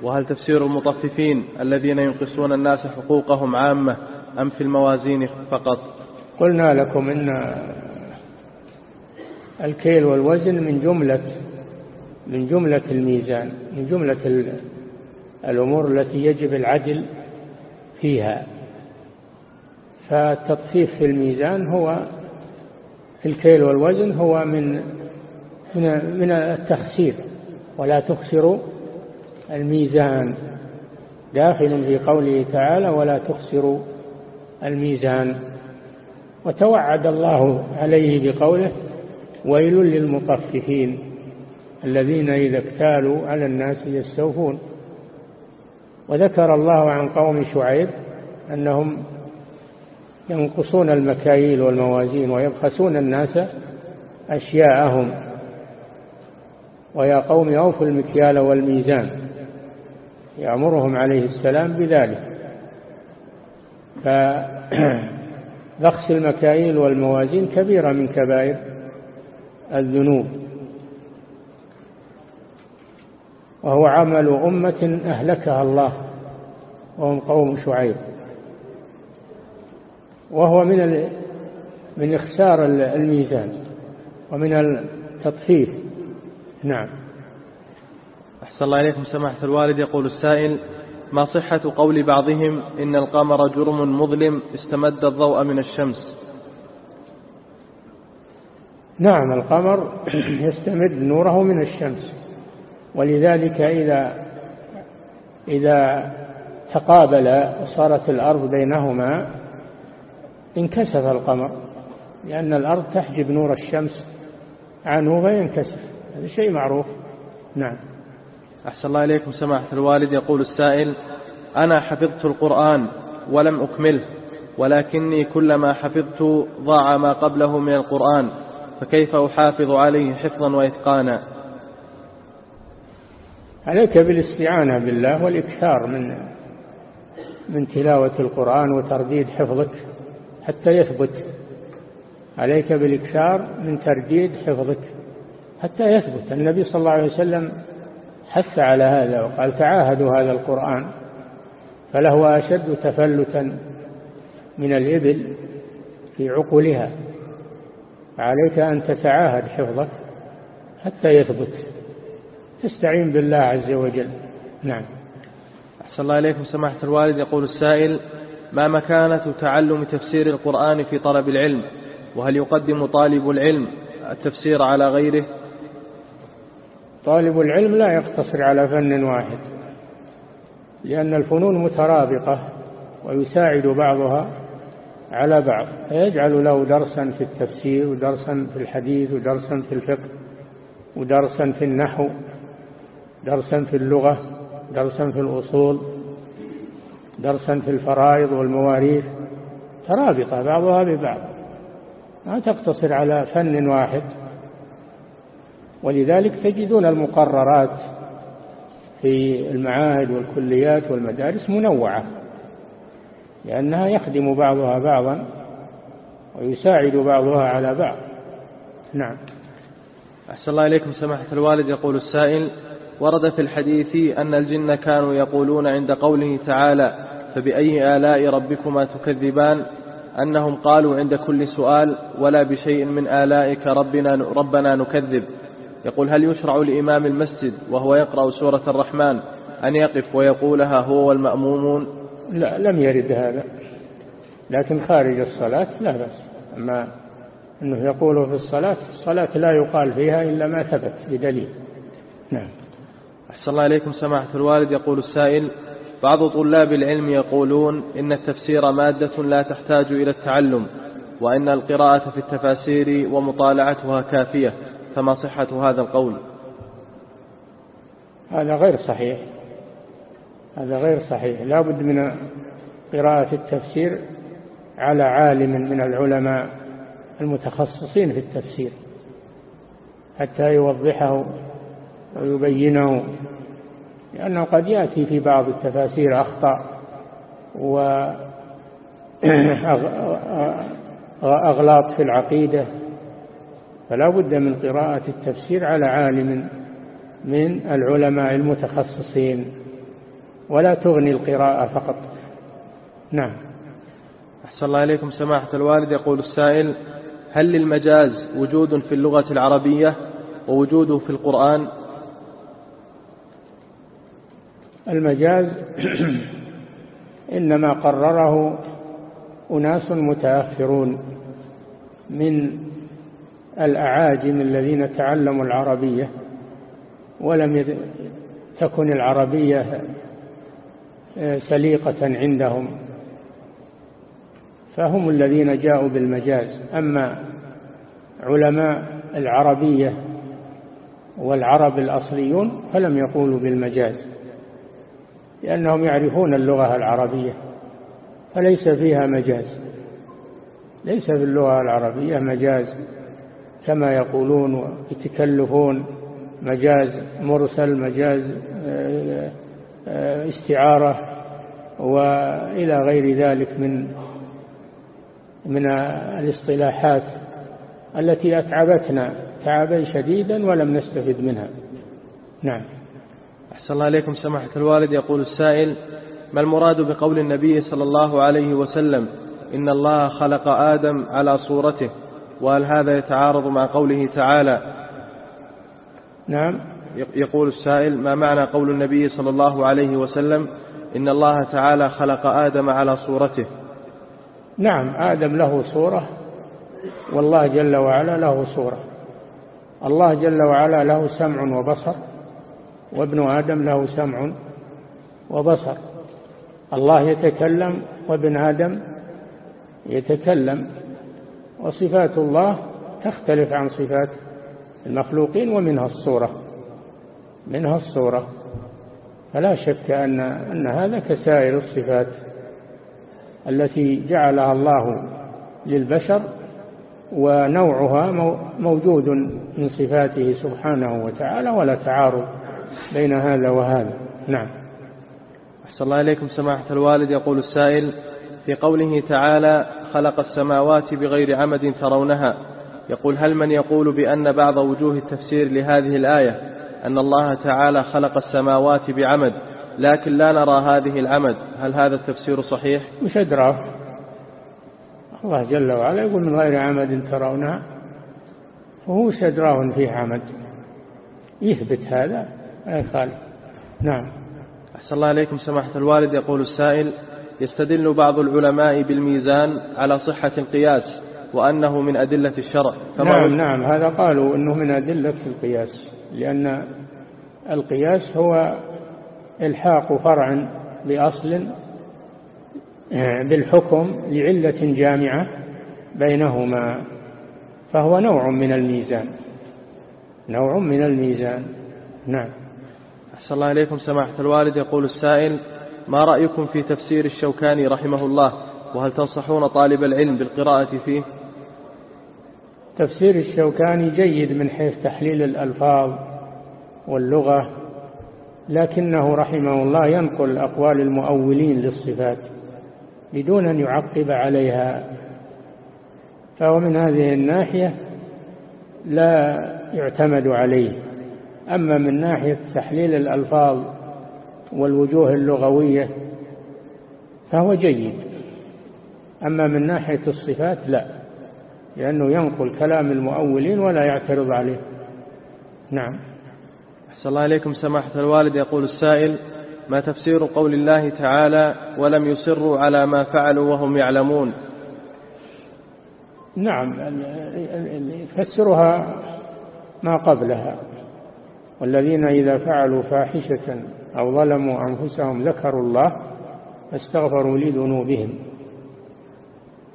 وهل تفسير المطففين الذين ينقصون الناس حقوقهم عامة أم في الموازين فقط؟ قلنا لكم إن الكيل والوزن من جملة من جملة الميزان من جملة الأمور التي يجب العدل فيها. فالتطفيف في الميزان هو في الكيل والوزن هو من من من التخسير ولا تخسروا الميزان. داخل في قوله تعالى ولا تخسروا الميزان وتوعد الله عليه بقوله ويل للمطففين الذين إذا اكتالوا على الناس يستوفون. وذكر الله عن قوم شعيب أنهم ينقصون المكاييل والموازين ويبخسون الناس أشياءهم. ويا قوم أوفوا المكيال والميزان. يأمرهم عليه السلام بذلك. فبخس المكاييل والموازين كبيرة من كبائر الذنوب. وهو عمل أمة أهلكها الله وهم قوم شعيب. وهو من من إخسار الميزان ومن التطفيف. نعم. أحسن الله إليكم. سماحة الوالد يقول السائل ما صحة قول بعضهم إن القمر جرم مظلم استمد الضوء من الشمس؟ نعم القمر <clears throat> يستمد نوره من الشمس. ولذلك إذا إذا تقابل صارت الأرض بينهما انكسف القمر لأن الأرض تحجب نور الشمس عنه فينكسف هذا شيء معروف. نعم. أحسن الله إليكم سماحة الوالد. يقول السائل أنا حفظت القرآن ولم أكمله ولكني كلما حفظت ضاع ما قبله من القرآن فكيف أحافظ عليه حفظا وإتقانا؟ عليك بالاستعانة بالله والإكثار من من تلاوة القرآن وترديد حفظك حتى يثبت. عليك بالإكثار من ترديد حفظك حتى يثبت. النبي صلى الله عليه وسلم حث على هذا وقال تعاهدوا هذا القرآن فله أشد تفلتا من الإبل في عقلها عليك أن تتعاهد حفظك حتى يثبت. تستعين بالله عز وجل. نعم. أحسن الله إليكم. سماحة الوالد يقول السائل ما مكانة تعلم تفسير القرآن في طلب العلم؟ وهل يقدم طالب العلم التفسير على غيره؟ طالب العلم لا يقتصر على فن واحد لأن الفنون مترابطة ويساعد بعضها على بعض فيجعل له درسا في التفسير ودرسا في الحديث ودرسا في الفقه ودرسا في النحو. درسا في اللغة درسا في الأصول درسا في الفرائض والمواريث. ترابطة بعضها ببعض. ما تقتصر على فن واحد. ولذلك تجدون المقررات في المعاهد والكليات والمدارس منوعة لأنها يخدم بعضها بعضا ويساعد بعضها على بعض. نعم. أحسن الله إليكم سماحة الوالد يقول السائل ورد في الحديث أن الجن كانوا يقولون عند قوله تعالى فبأي آلاء ربكما تكذبان أنهم قالوا عند كل سؤال ولا بشيء من آلائك ربنا, ربنا نكذب. يقول هل يشرع لإمام المسجد وهو يقرأ سورة الرحمن أن يقف ويقولها هو والمأمومون؟ لا لم يرد هذا. لكن خارج الصلاة لا بأس. أما أنه يقوله في الصلاة الصلاة لا يقال فيها إلا ما ثبت بدليل. نعم. أحسن الله إليكم سماحة الوالد. يقول السائل بعض طلاب العلم يقولون إن التفسير مادة لا تحتاج إلى التعلم وإن القراءة في التفاسير ومطالعتها كافية فما صحة هذا القول؟ هذا غير صحيح. هذا غير صحيح. لا بد من قراءة التفسير على عالم من العلماء المتخصصين في التفسير حتى يوضحه ويبينه لأنه قد يأتي في بعض التفاسير أخطاء وأغلاط في العقيدة فلا بد من قراءة التفسير على عالم من العلماء المتخصصين ولا تغني القراءة فقط. نعم. أحسن الله إليكم. سماحة الوالد يقول السائل هل للمجاز وجود في اللغة العربية ووجوده في القرآن المجاز <clears throat> إنما قرره أناس متأخرون من الأعاجم الذين تعلموا العربية ولم تكن العربية سليقة عندهم. فهم الذين جاءوا بالمجاز. أما علماء العربية والعرب الأصليون فلم يقولوا بالمجاز. لأنهم يعرفون اللغة العربية فليس فيها مجاز. ليس في اللغة العربية مجاز كما يقولون ويتكلفون مجاز مرسل مجاز آه، آه، استعارة وإلى غير ذلك من من الاصطلاحات التي أتعبتنا تعبا شديدا ولم نستفد منها. نعم. أحسن الله إليكم سماحة الوالد. يقول السائل ما المراد بقول النبي صلى الله عليه وسلم؟ إن الله خلق آدم على صورته. وهل هذا يتعارض مع قوله تعالى؟ نعم. يقول السائل ما معنى قول النبي صلى الله عليه وسلم؟ إن الله تعالى خلق آدم على صورته. نعم آدم له صورة والله جل وعلا له صورة. الله جل وعلا له سمع وبصر. وابن آدم له سمع وبصر. الله يتكلم وابن آدم يتكلم وصفات الله تختلف عن صفات المخلوقين ومنها الصورة منها الصورة. فلا شك أن, أن هذا كسائر الصفات التي جعلها الله للبشر ونوعها موجود من صفاته سبحانه وتعالى ولا تعارض بين هذا وهذا. نعم. أحسن الله إليكم سماحة الوالد. يقول السائل في قوله تعالى خلق السماوات بغير عمد ترونها. يقول هل من يقول بأن بعض وجوه التفسير لهذه الآية أن الله تعالى خلق السماوات بعمد لكن لا نرى هذه العمد؟ هل هذا التفسير صحيح؟ مش أدراه الله جل وعلا يقول من غير عمد ترونها. وهو أدراه فيه عمد. يثبت هذا. لا يخالف نعم. أحسن الله عليكم سماحة الوالد. يقول السائل يستدل بعض العلماء بالميزان على صحة القياس وأنه من أدلة الشرع. نعم نعم. هذا قالوا أنه من أدلة القياس لأن القياس هو إلحاق فرع بأصل آه، بالحكم لعلة جامعة بينهما فهو نوع من الميزان. نوع من الميزان. نعم. أحسن الله إليكم سماحة الوالد يقول السائل ما رأيكم في تفسير الشوكاني رحمه الله؟ وهل تنصحون طالب العلم بالقراءة فيه? تفسير الشوكاني جيد من حيث تحليل الألفاظ واللغة لكنه رحمه الله ينقل أقوال المؤولين للصفات بدون أن يعقب عليها. فهو من هذه الناحية لا يعتمد عليه. أما من ناحية تحليل الألفاظ والوجوه اللغوية فهو جيد. أما من ناحية الصفات لا لأنه ينقل كلام المؤولين ولا يعترض عليه. نعم. أحسن الله إليكم سماحة الوالد. يقول السائل ما تفسير قول الله تعالى ولم يصروا على ما فعلوا وهم يعلمون؟ نعم يفسرها ما قبلها. والذين إذا فعلوا فاحشة أو ظلموا أنفسهم ذكروا الله فاستغفروا لذنوبهم.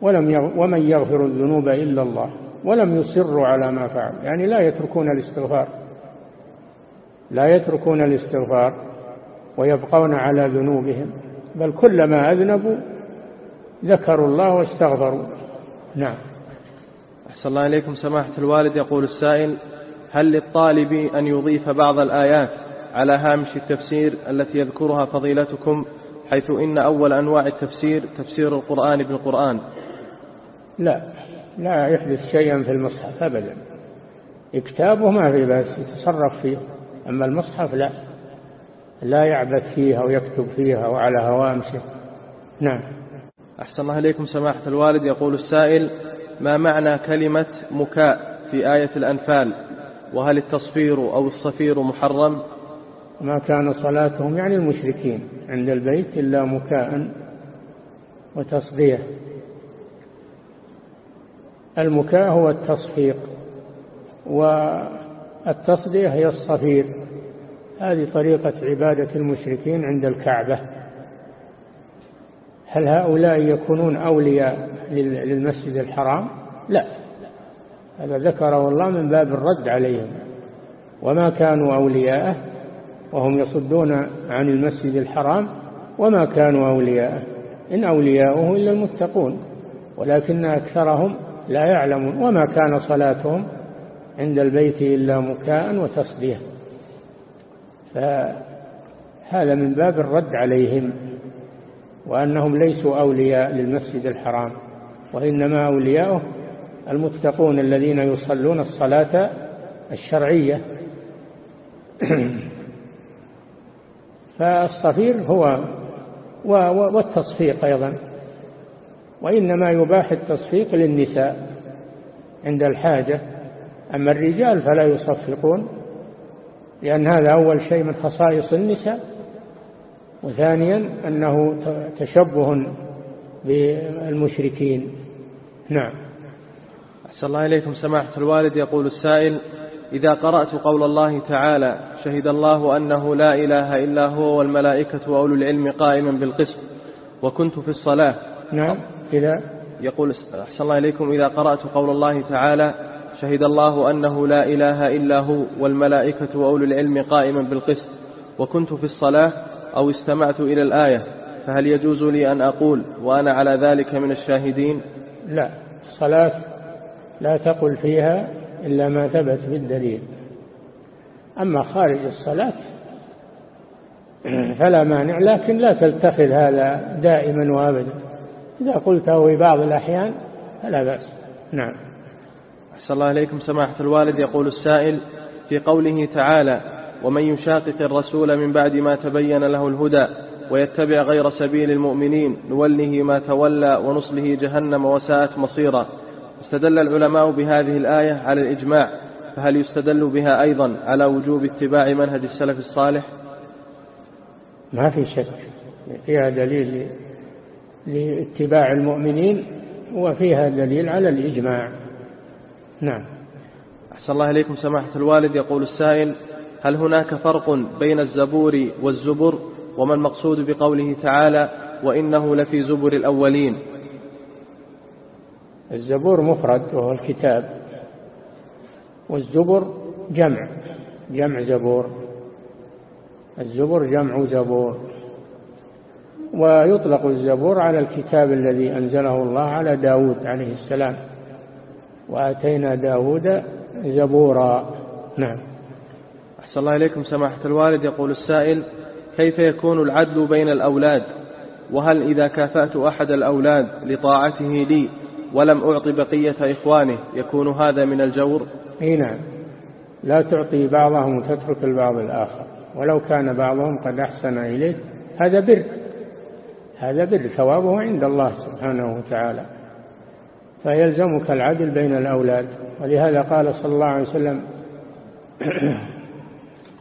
ولم ومن يغفر الذنوب إلا الله ولم يصروا على ما فعلوا. يعني لا يتركون الاستغفار. لا يتركون الاستغفار ويبقون على ذنوبهم. بل كلما أذنبوا ذكروا الله واستغفروا. نعم. أحسن الله إليكم سماحة الوالد. يقول السائل هل للطالب أن يضيف بعض الآيات على هامش التفسير التي يذكرها فضيلتكم حيث إن أول أنواع التفسير تفسير القرآن بالقرآن لا لا يحدث شيئا في المصحف أبدا. كتابه ما في بس يتصرف فيه. أما المصحف لا. لا يعبث فيها ويكتب فيها وعلى هوامشه. نعم. أحسن الله إليكم سماحة الوالد. يقول السائل ما معنى كلمة مكاء في آية الأنفال؟ وهل التصفير أو الصفير محرم؟ ما كان صلاتهم يعني المشركين عند البيت إلا مكاء وتصدية المكاء هو التصفيق والتصدية هي الصفير. هذه طريقة عبادة المشركين عند الكعبة. هل هؤلاء يكونون أولياء للمسجد الحرام؟ لا. هذا ذكره الله من باب الرد عليهم وما كانوا أولياءه وهم يصدون عن المسجد الحرام وما كانوا أولياءه إن أولياؤه إلا المتقون ولكن أكثرهم لا يعلمون وما كان صلاتهم عند البيت إلا مكاء وتصدية فهذا من باب الرد عليهم وأنهم ليسوا أولياء للمسجد الحرام وإنما أولياؤه المتقون الذين يصلون الصلاة الشرعية. <clears throat> فالصفير هو والتصفيق أيضا. وإنما يباح التصفيق للنساء عند الحاجة. أما الرجال فلا يصفقون لأن هذا أول شيء من خصائص النساء. وثانيا أنه تشبه بالمشركين. نعم. أحسن الله إليكم. سماحة الوالد يقول السائل إذا قرأت قول الله تعالى شهد الله أنه لا إله إلا هو والملائكة وأولو العلم قائما بالقسط وكنت في الصلاة. نعم إذا؟ يقول أحسن الله إليكم. إذا قرأت قول الله تعالى شهد الله أنه لا إله إلا هو والملائكة وأولو العلم قائما بالقسط وكنت في الصلاة أو استمعت إلى الآية فهل يجوز لي أن أقول وأنا على ذلك من الشاهدين؟ لا الصلاة لا تقل فيها إلا ما ثبت بالدليل. أما خارج الصلاة فلا مانع لكن لا تتخذ هذا دائما وأبدا. إذا قلته في بعض الأحيان فلا بأس. نعم. أحسن الله إليكم. سماحة الوالد يقول السائل في قوله تعالى ومن يشاقق الرسول من بعد ما تبين له الهدى ويتبع غير سبيل المؤمنين نوله ما تولى ونصله جهنم وساءت مصيرا. استدل العلماء بهذه الآية على الإجماع فهل يستدل بها أيضا على وجوب اتباع منهج السلف الصالح؟ ما في شك. فيها دليل لاتباع المؤمنين وفيها دليل على الإجماع. نعم. أحسن الله إليكم سماحة الوالد. يقول السائل هل هناك فرق بين الزبور والزبر؟ وما المقصود بقوله تعالى وإنه لفي زبر الأولين. الزبور مفرد وهو الكتاب والزبر جمع جمع زبور الزبر جمع زبور ويطلق الزبور على الكتاب الذي أنزله الله على داود عليه السلام وآتينا داود زبورا. نعم. أحسن الله إليكم سماحة الوالد. يقول السائل كيف يكون العدل بين الأولاد؟ وهل إذا كافأت أحد الأولاد لطاعته لي ولم أعط بقية إخوانه يكون هذا من الجور؟ إي نعم. لا تعطي بعضهم وتترك البعض الآخر. ولو كان بعضهم قد أحسن إليه هذا بر. هذا بر. ثوابه عند الله سبحانه وتعالى. فيلزمك العدل بين الأولاد. ولهذا قال صلى الله عليه وسلم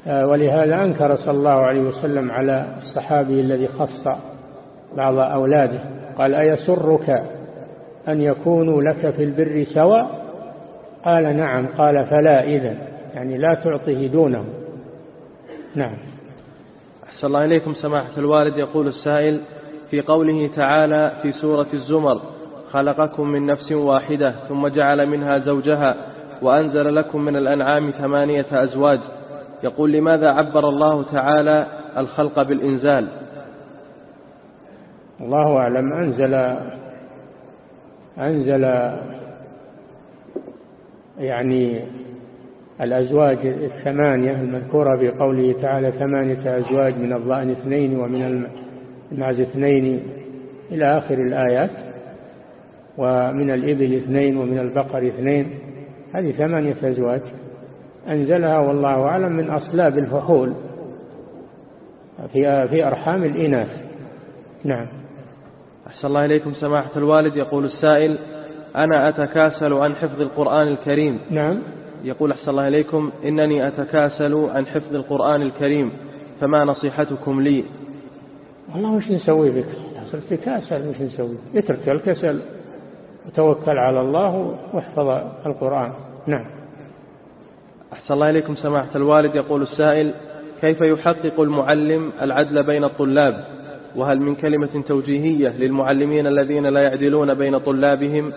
<clears throat> ولهذا أنكر صلى الله عليه وسلم على الصحابي الذي خص بعض أولاده. قال أيسرك أن يكونوا لك في البر سواء؟ قال نعم قال فلا إذن. يعني لا تعطيه دونه. نعم. أحسن الله إليكم سماحة الوالد. يقول السائل في قوله تعالى في سورة الزمر خلقكم من نفس واحدة ثم جعل منها زوجها وأنزل لكم من الأنعام ثمانية أزواج. يقول لماذا عبر الله تعالى الخلق بالإنزال؟ الله أعلم. أنزل أنزل يعني الأزواج الثمانية المذكورة في قوله تعالى ثمانية أزواج من الضأن اثنين ومن المعز اثنين إلى آخر الآيات ومن الإبل اثنين ومن البقر اثنين هذه ثمانية أزواج أنزلها والله أعلم من أصلاب الفحول في في أرحام الإناث. نعم. أحسن الله إليكم سماحة الوالد. يقول السائل أنا أتكاسل عن حفظ القرآن الكريم. نعم. يقول أحسن الله إليكم إنني أتكاسل عن حفظ القرآن الكريم فما نصيحتكم لي؟ والله وش نسوي بك؟ صرت تكاسل وش نسوي؟ اترك الكسل وتوكل على الله واحفظ القرآن. نعم. أحسن الله إليكم سماحة الوالد. يقول السائل كيف يحقق المعلم العدل بين الطلاب؟ وهل من كلمة توجيهية للمعلمين الذين لا يعدلون بين طلابهم؟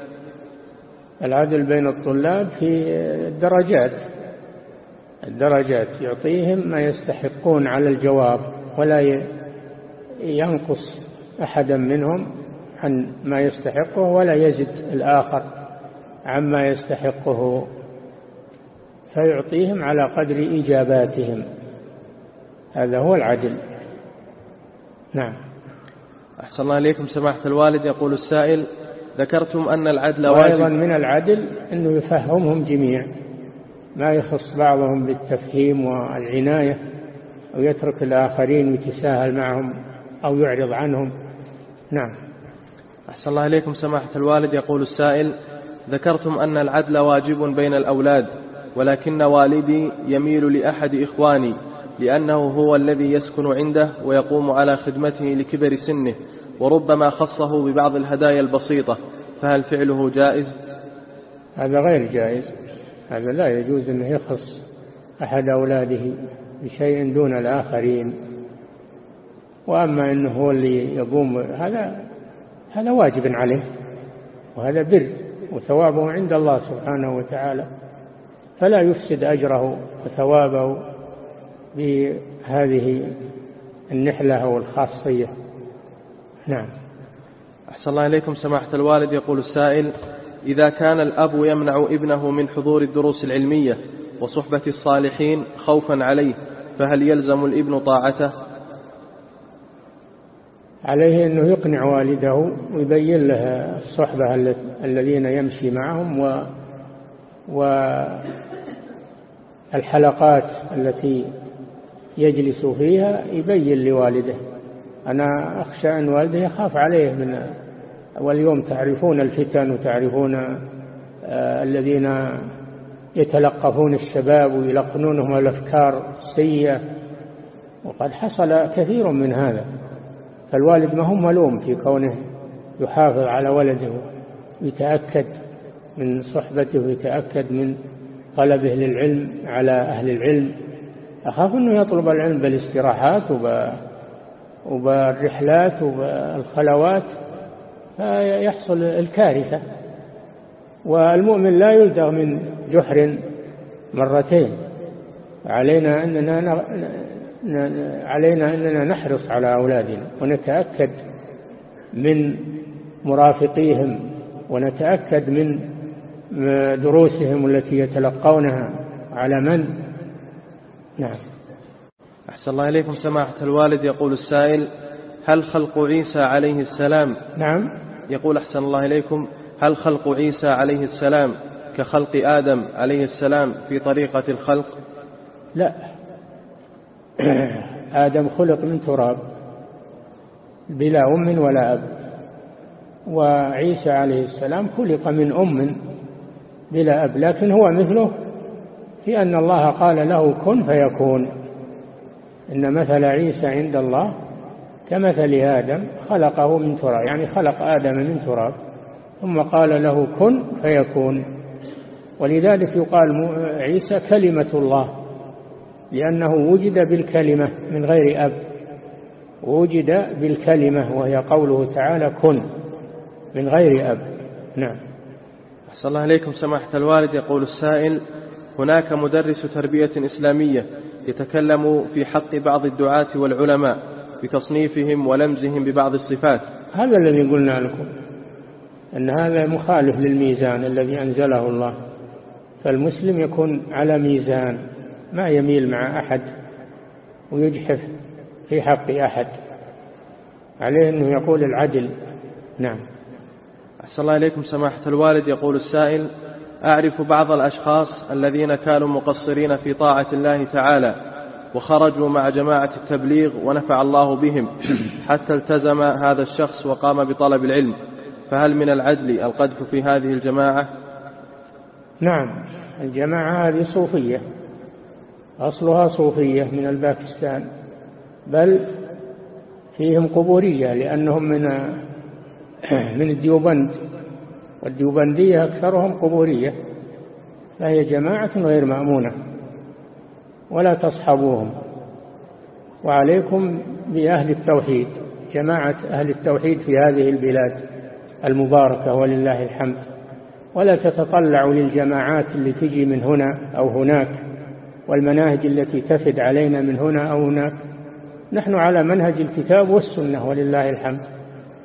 العدل بين الطلاب في الدرجات. الدرجات يعطيهم ما يستحقون على الجواب ولا ينقص أحدا منهم عن ما يستحقه ولا يزد الآخر عما يستحقه. فيعطيهم على قدر إجاباتهم هذا هو العدل. نعم. أحسن الله إليكم سماحة الوالد. يقول السائل ذكرتم أن العدل وأيضا من العدل أنه يفهمهم جميع ما يخص بعضهم بالتفهيم والعناية أو يترك الآخرين ويتساهل معهم أو يعرض عنهم. نعم. أحسن الله إليكم سماحة الوالد. يقول السائل ذكرتم أن العدل واجب بين الأولاد ولكن والدي يميل لأحد إخواني. لأنه هو الذي يسكن عنده ويقوم على خدمته لكبر سنه وربما خصه ببعض الهدايا البسيطة فهل فعله جائز؟ هذا غير جائز. هذا لا يجوز أنه يخص أحد أولاده بشيء دون الآخرين. وأما أنه هو اللي يقوم هذا هذا واجب عليه وهذا بر وثوابه عند الله سبحانه وتعالى. فلا يفسد أجره وثوابه. بهذه النحلة أو الخاصية. نعم. أحسن الله إليكم. سماحة الوالد يقول السائل إذا كان الأب يمنع ابنه من حضور الدروس العلمية وصحبة الصالحين خوفا عليه فهل يلزم الابن طاعته؟ عليه أنه يقنع والده ويبين له الصحبة الذين يمشي معهم و والحلقات التي يجلس فيها يبين لوالده. أنا أخشى أن والده يخاف عليه من واليوم تعرفون الفتن وتعرفون آه، الذين يتلقفون الشباب ويلقنونهم الأفكار السيئة. وقد حصل كثير من هذا. فالوالد ما هو ملوم في كونه يحافظ على ولده يتأكد من صحبته ويتأكد من طلبه للعلم على أهل العلم. أخاف أنه يطلب العلم بالاستراحات وبالرحلات وبالخلوات فيحصل الكارثة. والمؤمن لا يلدغ من جحر مرتين. علينا أننا علينا أننا نحرص على أولادنا ونتأكد من مرافقيهم ونتأكد من دروسهم التي يتلقونها على من نعم. أحسن الله إليكم سماحة الوالد. يقول السائل هل خلق عيسى عليه السلام؟ نعم. يقول أحسن الله إليكم هل خلق عيسى عليه السلام كخلق آدم عليه السلام في طريقة الخلق؟ لا. آدم خلق من تراب بلا أم ولا أب. وعيسى عليه السلام خلق من أم بلا أب لكن هو مثله في أن الله قال له كن فيكون. إن مثل عيسى عند الله كمثل آدم خلقه من تراب يعني خلق آدم من تراب ثم قال له كن فيكون. ولذلك يقال عيسى كلمة الله لأنه وجد بالكلمة من غير أب وجد بالكلمة وهي قوله تعالى كن من غير أب. نعم. أحسن الله إليكم سماحة الوالد. يقول السائل هناك مدرس تربية إسلامية يتكلم في حق بعض الدعاة والعلماء بتصنيفهم ولمزهم ببعض الصفات. هذا الذي قلنا لكم أن هذا مخالف للميزان الذي أنزله الله. فالمسلم يكون على ميزان ما يميل مع أحد ويجحف في حق أحد. عليه أنه يقول العدل. نعم. أحسن الله إليكم سماحة الوالد يقول السائل أعرف بعض الأشخاص الذين كانوا مقصرين في طاعة الله تعالى وخرجوا مع جماعة التبليغ ونفع الله بهم حتى التزم هذا الشخص وقام بطلب العلم. فهل من العدل القذف في هذه الجماعة؟ نعم الجماعة هذه صوفية أصلها صوفية من الباكستان بل فيهم قبورية لأنهم من <clears throat> من الديوبند. والديوبندية أكثرهم قبورية فهي جماعة غير مأمونة ولا تصحبوهم. وعليكم بأهل التوحيد جماعة أهل التوحيد في هذه البلاد المباركة ولله الحمد. ولا تتطلعوا للجماعات اللي تجي من هنا أو هناك والمناهج التي تفد علينا من هنا أو هناك. نحن على منهج الكتاب والسنة ولله الحمد.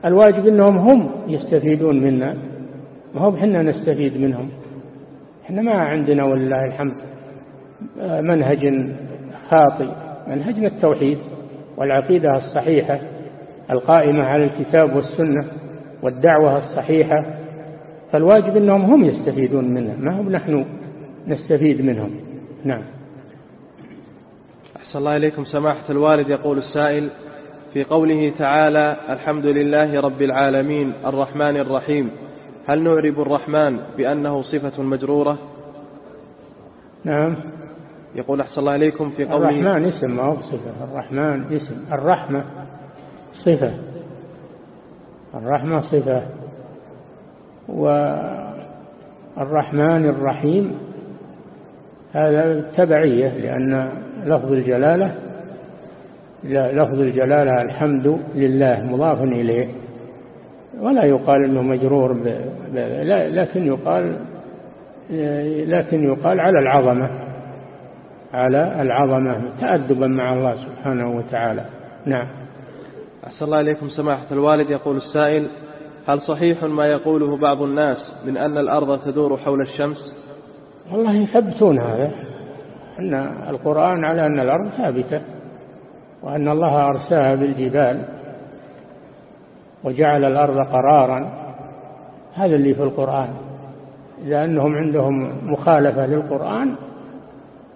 الواجب أنهم هم يستفيدون منا. ما هو بحنا نستفيد منهم. إحنا ما عندنا ولله الحمد. منهج خاطئ. منهجنا التوحيد والعقيدة الصحيحة القائمة على الكتاب والسنة والدعوة الصحيحة. فالواجب أنهم هم يستفيدون منها ما هم نحن نستفيد منهم. نعم. أحسن الله إليكم. سماحة الوالد يقول السائل في قوله تعالى الحمد لله رب العالمين الرحمن الرحيم. هل نعرب الرحمن بأنه صفة مجرورة؟ نعم. يقول أحسن الله إليكم في قوله الرحمن اسم ما صفة. الرحمن اسم. الرحمة صفة. الرحمة صفة. والرحمن الرحيم هذا تبعية لأن لفظ الجلالة لفظ الجلالة الحمد لله مضاف إليه. ولا يقال إنه مجرور ب... ب... لكن يقال لكن يقال على العظمة على العظمة تادبا مع الله سبحانه وتعالى. نعم. أحسن الله إليكم سماحة الوالد. يقول السائل هل صحيح ما يقوله بعض الناس من أن الأرض تدور حول الشمس؟ والله يثبتون هذا أن القرآن على أن الأرض ثابتة وأن الله أرساها بالجبال. وجعل الأرض قرارا هذا اللي في القرآن. إذا أنهم عندهم مخالفة للقرآن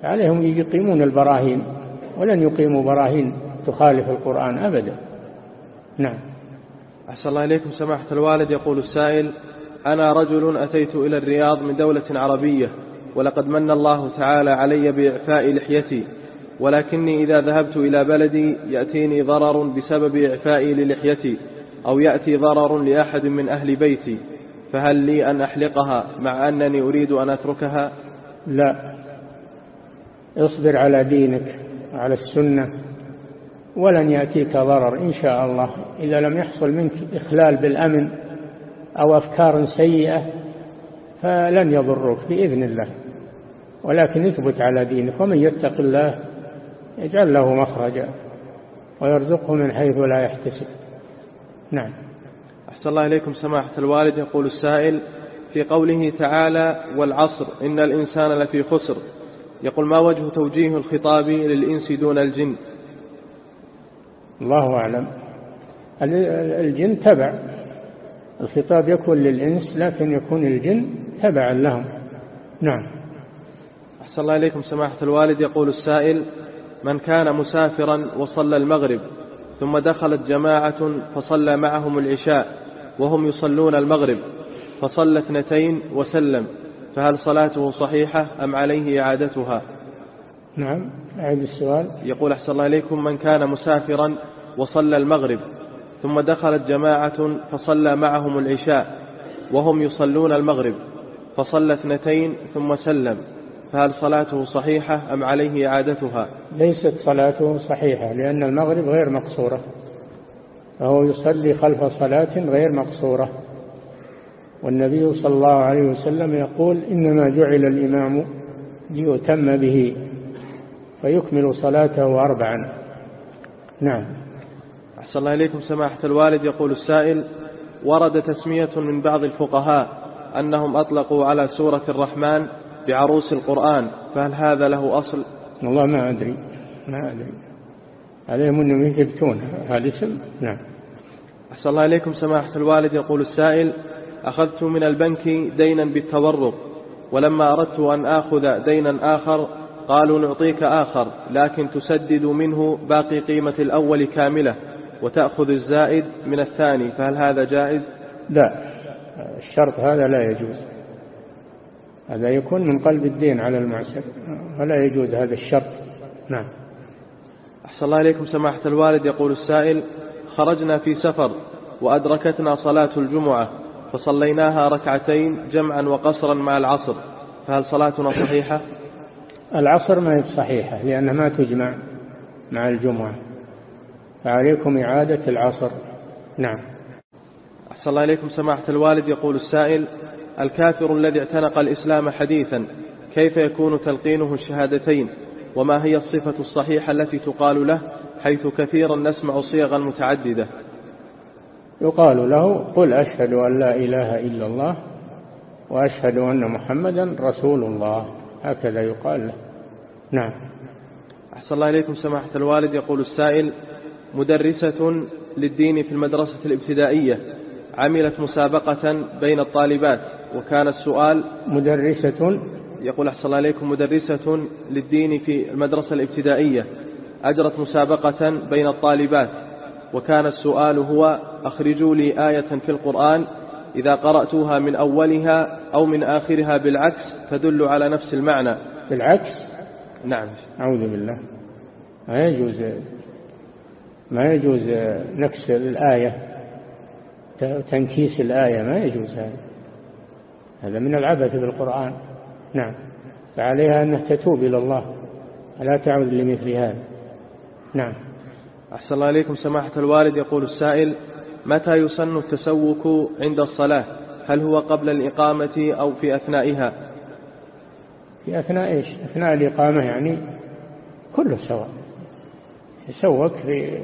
عليهم يقيمون البراهين. ولن يقيموا براهين تخالف القرآن أبدا. نعم. أحسن الله إليكم. سماحة الوالد يقول السائل أنا رجل أتيت إلى الرياض من دولة عربية ولقد من الله تعالى علي بإعفاء لحيتي ولكني إذا ذهبت إلى بلدي يأتيني ضرر بسبب إعفائي للحيتي. أو يأتي ضرر لأحد من أهل بيتي فهل لي أن أحلقها مع أنني أريد أن أتركها؟ لا. اصبر على دينك على السنة ولن يأتيك ضرر إن شاء الله. إذا لم يحصل منك إخلال بالأمن أو أفكار سيئة فلن يضرك بإذن الله. ولكن اثبت على دينك ومن يتق الله يجعل له مخرجا ويرزقه من حيث لا يحتسب. نعم. أحسن الله إليكم سماحة الوالد. يقول السائل في قوله تعالى والعصر إن الإنسان لفي خسر. يقول ما وجه توجيه الخطاب للإنس دون الجن؟ الله أعلم. الجن تبع. الخطاب يكون للإنس لكن يكون الجن تبعا لهم. نعم. أحسن الله إليكم سماحة الوالد. يقول السائل من كان مسافرا وصلى المغرب ثم دخلت جماعة فصلى معهم العشاء وهم يصلون المغرب فصلى اثنتين وسلم فهل صلاته صحيحة أم عليه إعادتها؟ نعم أعيد السؤال. يقول أحسن الله إليكم من كان مسافرا وصلى المغرب ثم دخلت جماعة فصلى معهم العشاء وهم يصلون المغرب فصلى اثنتين ثم سلم. فهل صلاته صحيحة أم عليه إعادتها ليست صلاته صحيحة لأن المغرب غير مقصورة. فهو يصلي خلف صلاة غير مقصورة. والنبي صلى الله عليه وسلم يقول إنما جعل الإمام ليؤتم به فيكمل صلاته أربعا. نعم. أحسن الله إليكم. سماحة الوالد يقول السائل ورد تسمية من بعض الفقهاء أنهم أطلقوا على سورة الرحمن بعروس القرآن فهل هذا له أصل؟ والله ما أدري ما أدري. عليهم أنهم يثبتون هذا الاسم نعم. أحسن الله إليكم سماحة الوالد يقول السائل أخذت من البنك دينا بالتورق ولما أردت أن آخذ دينا آخر قالوا نعطيك آخر لكن تسدد منه باقي قيمة الأول كاملة وتأخذ الزائد من الثاني فهل هذا جائز؟ لا الشرط هذا لا يجوز. هذا يكون من قلب الدين على المعسر ولا يجوز هذا الشرط. نعم. أحسن الله إليكم سماحة الوالد. يقول السائل خرجنا في سفر وأدركتنا صلاة الجمعة فصليناها ركعتين جمعا وقصرا مع العصر. فهل صلاتنا صحيحة؟ العصر ما هي صحيحة لأنها ما تجمع مع الجمعة. فعليكم إعادة العصر. نعم. أحسن الله إليكم سماحة الوالد. يقول السائل الكافر الذي اعتنق الإسلام حديثا كيف يكون تلقينه الشهادتين؟ وما هي الصفة الصحيحة التي تقال له حيث كثيرا نسمع صيغا متعددة يقال له قل أشهد أن لا إله إلا الله وأشهد أن محمدا رسول الله هكذا يقال له. نعم. أحسن الله إليكم سماحة الوالد. يقول السائل مدرسة للدين في المدرسة الابتدائية عملت مسابقة بين الطالبات. وكان السؤال مدرسة. يقول أحسن الله عليكم مدرسة للدين في المدرسة الابتدائية. أجرت مسابقة بين الطالبات وكان السؤال هو أخرجوا لي آية في القرآن إذا قرأتوها من أولها أو من آخرها بالعكس تدل على نفس المعنى. بالعكس؟ نعم. أعوذ بالله. ما يجوز ما يجوز نكس الآية تنكيس الآية ما يجوز هذا. هذا من العبث بالقرآن. نعم. فعليها أنها تتوب إلى الله. ولا تعود لمثل هذا. نعم. أحسن الله إليكم سماحة الوالد. يقول السائل متى يسن التسوك عند الصلاة؟ هل هو قبل الإقامة أو في أثنائها؟ في أثناء إيش؟ أثناء الإقامة يعني كله سواء. يسوك في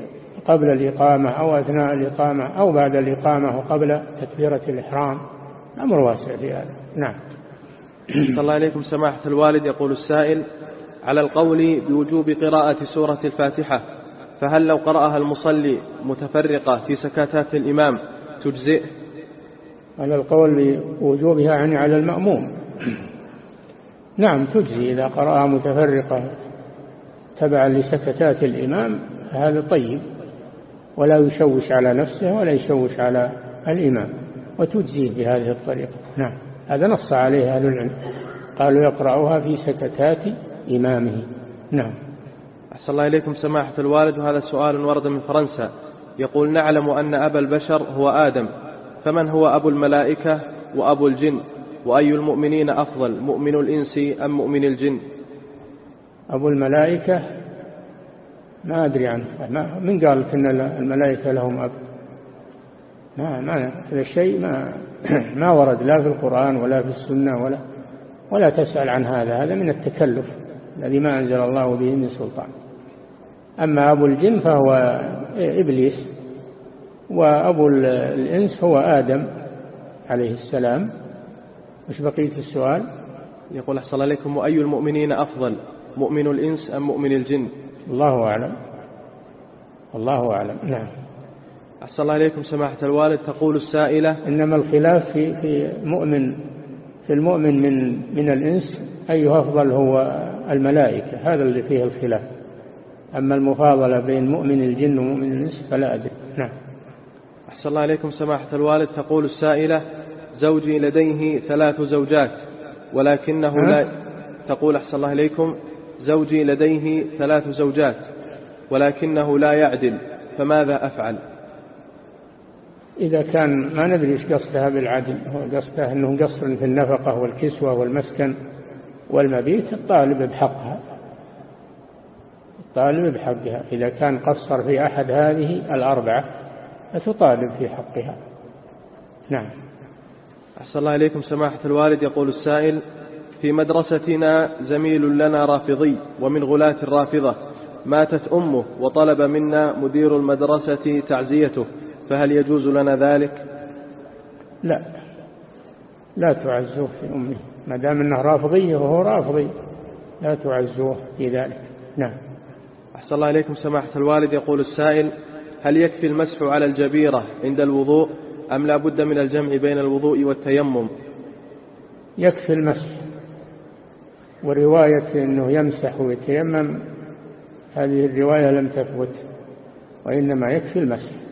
قبل الإقامة أو أثناء الإقامة أو بعد الإقامة وقبل تكبيرة الإحرام. أمر واسع في هذا. نعم. صلى الله عليكم. سماحة الوالد يقول السائل على القول بوجوب قراءة سورة الفاتحة فهل لو قرأها المصلي متفرقة في سكاتات الإمام تجزئ؟ على القول بوجوبها يعني على المأموم. نعم تجزي إذا قرأها متفرقة تبعا لسكتات الإمام هذا طيب ولا يشوش على نفسه ولا يشوش على الإمام. وتجزيه بهذه الطريقة. نعم. هذا نص عليه أهل العلم. قالوا يقرأها في سكتات إمامه. نعم. أحسن الله إليكم سماحة الوالد. وهذا سؤال ورد من فرنسا. يقول نعلم أن أبا البشر هو آدم. فمن هو أبو الملائكة وأبو الجن؟ وأي المؤمنين أفضل مؤمن الإنس أم مؤمن الجن؟ أبو الملائكة ما أدري عنه. من قال إن الملائكة لهم أب؟ ما ما هذا الشيء ما <clears throat> ما ورد لا في القرآن ولا في السنة ولا ولا تسأل عن هذا هذا من التكلف الذي ما أنزل الله به من سلطان. أما أبو الجن فهو إبليس وأبو الإنس هو آدم عليه السلام. وش بقية السؤال؟ يقول أحسن عليكم وأي المؤمنين أفضل مؤمن الإنس أم مؤمن الجن؟ الله أعلم. الله أعلم. نعم. أحسن الله إليكم سماحة الوالد. تقول السائلة إنما الخلاف في في مؤمن في المؤمن من من الإنس أيه أفضل هو الملائكة هذا اللي فيه الخلاف. أما المفاضلة بين مؤمن الجن ومؤمن الإنس فلا أدري. نعم. أحسن الله إليكم سماحة الوالد. تقول السائلة زوجي لديه ثلاث زوجات ولكنه لا تقول أحسن الله إليكم زوجي لديه ثلاث زوجات ولكنه لا يعدل فماذا أفعل؟ إذا كان ما ندري إيش قصدها بالعدل هو قصدها أنه قصر في النفقة والكسوة والمسكن والمبيت الطالب بحقها الطالب بحقها. إذا كان قصر في أحد هذه الأربعة فتطالب في حقها. نعم. أحسن الله إليكم. سماحة الوالد يقول السائل في مدرستنا زميل لنا رافضي ومن غلاة الرافضة ماتت أمه وطلب منا مدير المدرسة تعزيته. فهل يجوز لنا ذلك؟ لا. لا تعزوه في أمه. ما دام أنه رافضي وهو رافضي. لا تعزوه في ذلك. نعم. أحسن الله إليكم سماحة الوالد. يقول السائل هل يكفي المسح على الجبيرة عند الوضوء أم لا بد من الجمع بين الوضوء والتيمم؟ يكفي المسح. ورواية أنه يمسح ويتيمم هذه الرواية لم تثبت وإنما يكفي المسح.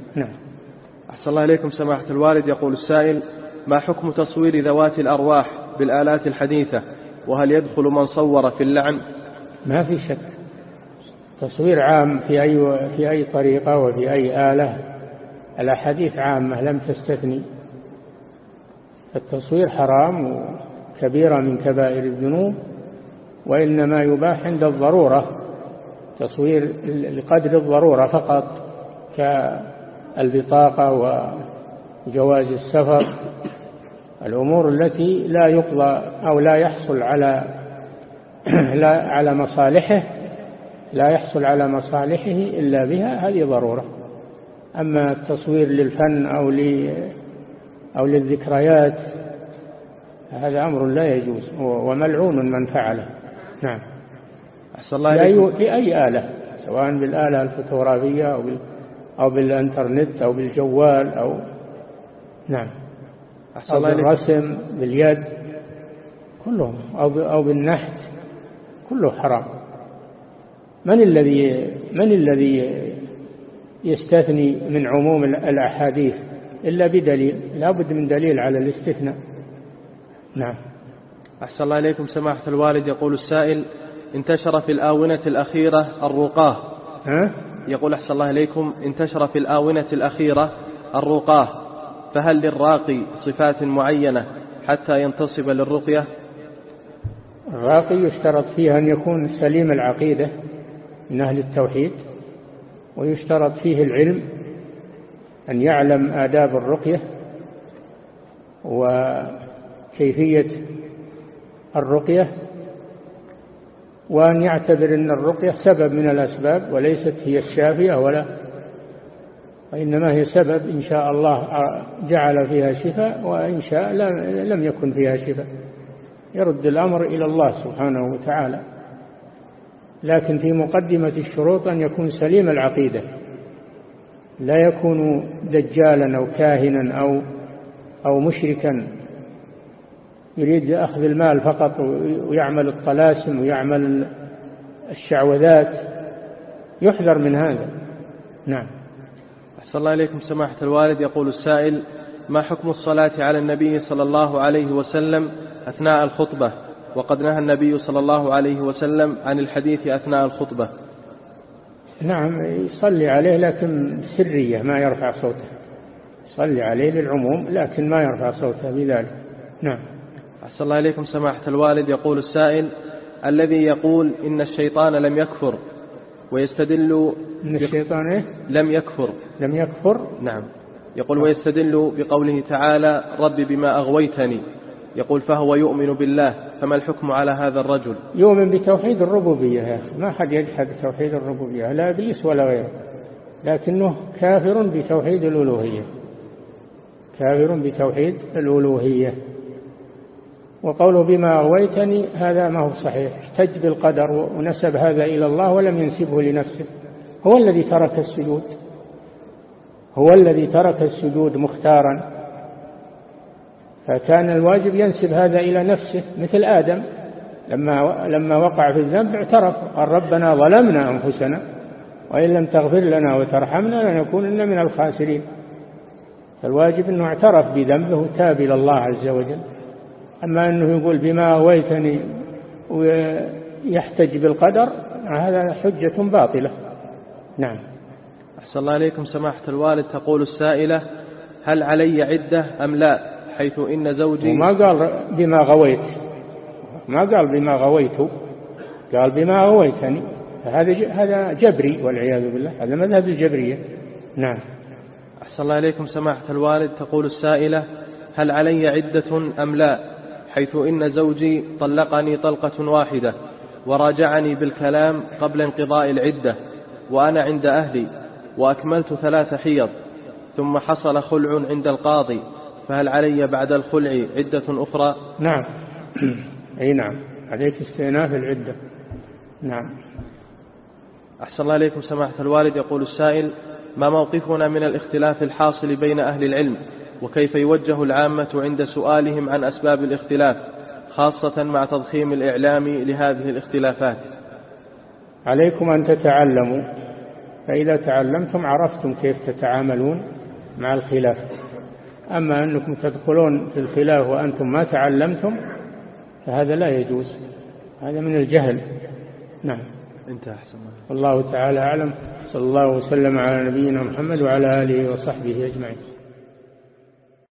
أحسن الله إليكم سماحة الوالد. يقول السائل ما حكم تصوير ذوات الأرواح بالآلات الحديثة؟ وهل يدخل من صور في اللعن؟ ما في شك. تصوير عام في أي, في أي طريقة وفي أي آلة. الأحاديث عامة لم تستثني. التصوير حرام وكبيرة من كبائر الذنوب وإنما يباح عند الضرورة. تصوير لقدر الضرورة فقط كالبطاقة وجواز السفر الأمور التي لا يقضى أو لا يحصل على <clears throat> لا على مصالحه لا يحصل على مصالحه إلا بها هذه ضرورة. أما التصوير للفن أو أو للذكريات هذا أمر لا يجوز وملعون من فعله. نعم. أحسن الله بأي آلة سواء بالآلة الفوتوغرافية أو, بال أو بالإنترنت أو بالجوال أو نعم. أو بالرسم باليد كلهم. أو, أو بالنحت كله حرام. من الذي من الذي يستثني من عموم الأحاديث؟ إلا بدليل لا بد من دليل على الاستثناء. نعم. أحسن الله إليكم. سماحة الوالد يقول السائل انتشر في الآونة الأخيرة الرقاة. ها؟ يقول أحسن الله إليكم انتشر في الآونة الأخيرة الرقاة فهل للراقي صفات معينة حتى ينتصب للرقية؟ الراقي يشترط فيه أن يكون سليم العقيدة من أهل التوحيد ويشترط فيه العلم أن يعلم آداب الرقية وكيفية الرقية وأن يعتبر أن الرقية سبب من الأسباب وليست هي الشافية ولا وإنما هي سبب إن شاء الله جعل فيها شفاء وإن شاء لم يكن فيها شفاء. يرد الأمر إلى الله سبحانه وتعالى. لكن في مقدمة الشروط أن يكون سليم العقيدة. لا يكون دجالا أو كاهنا أو أو مشركا. يريد أخذ المال فقط ويعمل الطلاسم ويعمل الشعوذات يحذر من هذا. نعم. أحسن الله إليكم سماحة الوالد. يقول السائل ما حكم الصلاة على النبي صلى الله عليه وسلم أثناء الخطبة؟ وقد نهى النبي صلى الله عليه وسلم عن الحديث أثناء الخطبة. نعم يصلي عليه لكن سرية ما يرفع صوته. يصلي عليه للعموم لكن ما يرفع صوته بذلك. نعم. أحسن الله إليكم. سماحة الوالد يقول السائل الذي يقول إن الشيطان لم يكفر ويستدل إن الشيطان إيه؟ لم يكفر. لم يكفر؟ نعم. يقول ويستدل بقوله تعالى رب بما أغويتني. يقول فهو يؤمن بالله فما الحكم على هذا الرجل؟ يؤمن بتوحيد الربوبية. يا أخي ما حد يجحد توحيد الربوبية لا إبليس ولا غيره. لكنه كافر بتوحيد الألوهية. كافر بتوحيد الألوهية. وقوله بما أغويتني هذا ما هو صحيح. احتج بالقدر ونسب هذا إلى الله ولم ينسبه لنفسه. هو الذي ترك السجود. هو الذي ترك السجود مختارا. فكان الواجب ينسب هذا إلى نفسه مثل آدم. لما لما وقع في الذنب اعترف قال ربنا ظلمنا أنفسنا وإن لم تغفر لنا وترحمنا لنكونن من الخاسرين. فالواجب أنه اعترف بذنبه وتاب إلى الله عز وجل. أما أنه يقول بما أويتني ويحتج بالقدر هذا حجة باطلة. نعم. أحسن الله عليكم سماحة الوالد تقول السائلة هل علي عدة أم لا؟ حيث إن زوجي وما قال بما غويت. ما قال بما غويت. قال بما غويتني هذا هذا جبري والعياذ بالله هذا مذهب الجبرية. نعم. أحسن الله إليكم. سماحة الوالد تقول السائلة هل علي عدة أم لا؟ حيث إن زوجي طلقني طلقة واحدة وراجعني بالكلام قبل انقضاء العدة وأنا عند أهلي وأكملت ثلاث حيض ثم حصل خلع عند القاضي فهل علي بعد الخلع عدة أخرى؟ نعم. <clears throat> أي نعم. عليك استئناف العدة. نعم. أحسن الله إليكم سماحة الوالد. يقول السائل ما موقفنا من الاختلاف الحاصل بين أهل العلم؟ وكيف يوجه العامة عند سؤالهم عن أسباب الاختلاف خاصة مع تضخيم الإعلام لهذه الاختلافات. عليكم أن تتعلموا فإذا تعلمتم عرفتم كيف تتعاملون مع الخلاف. أما أنكم تدخلون في الخلاف وأنتم ما تعلمتم فهذا لا يجوز هذا من الجهل. نعم. انت أحسن والله تعالى أعلم صلى الله وسلم على نبينا محمد وعلى آله وصحبه أجمعين.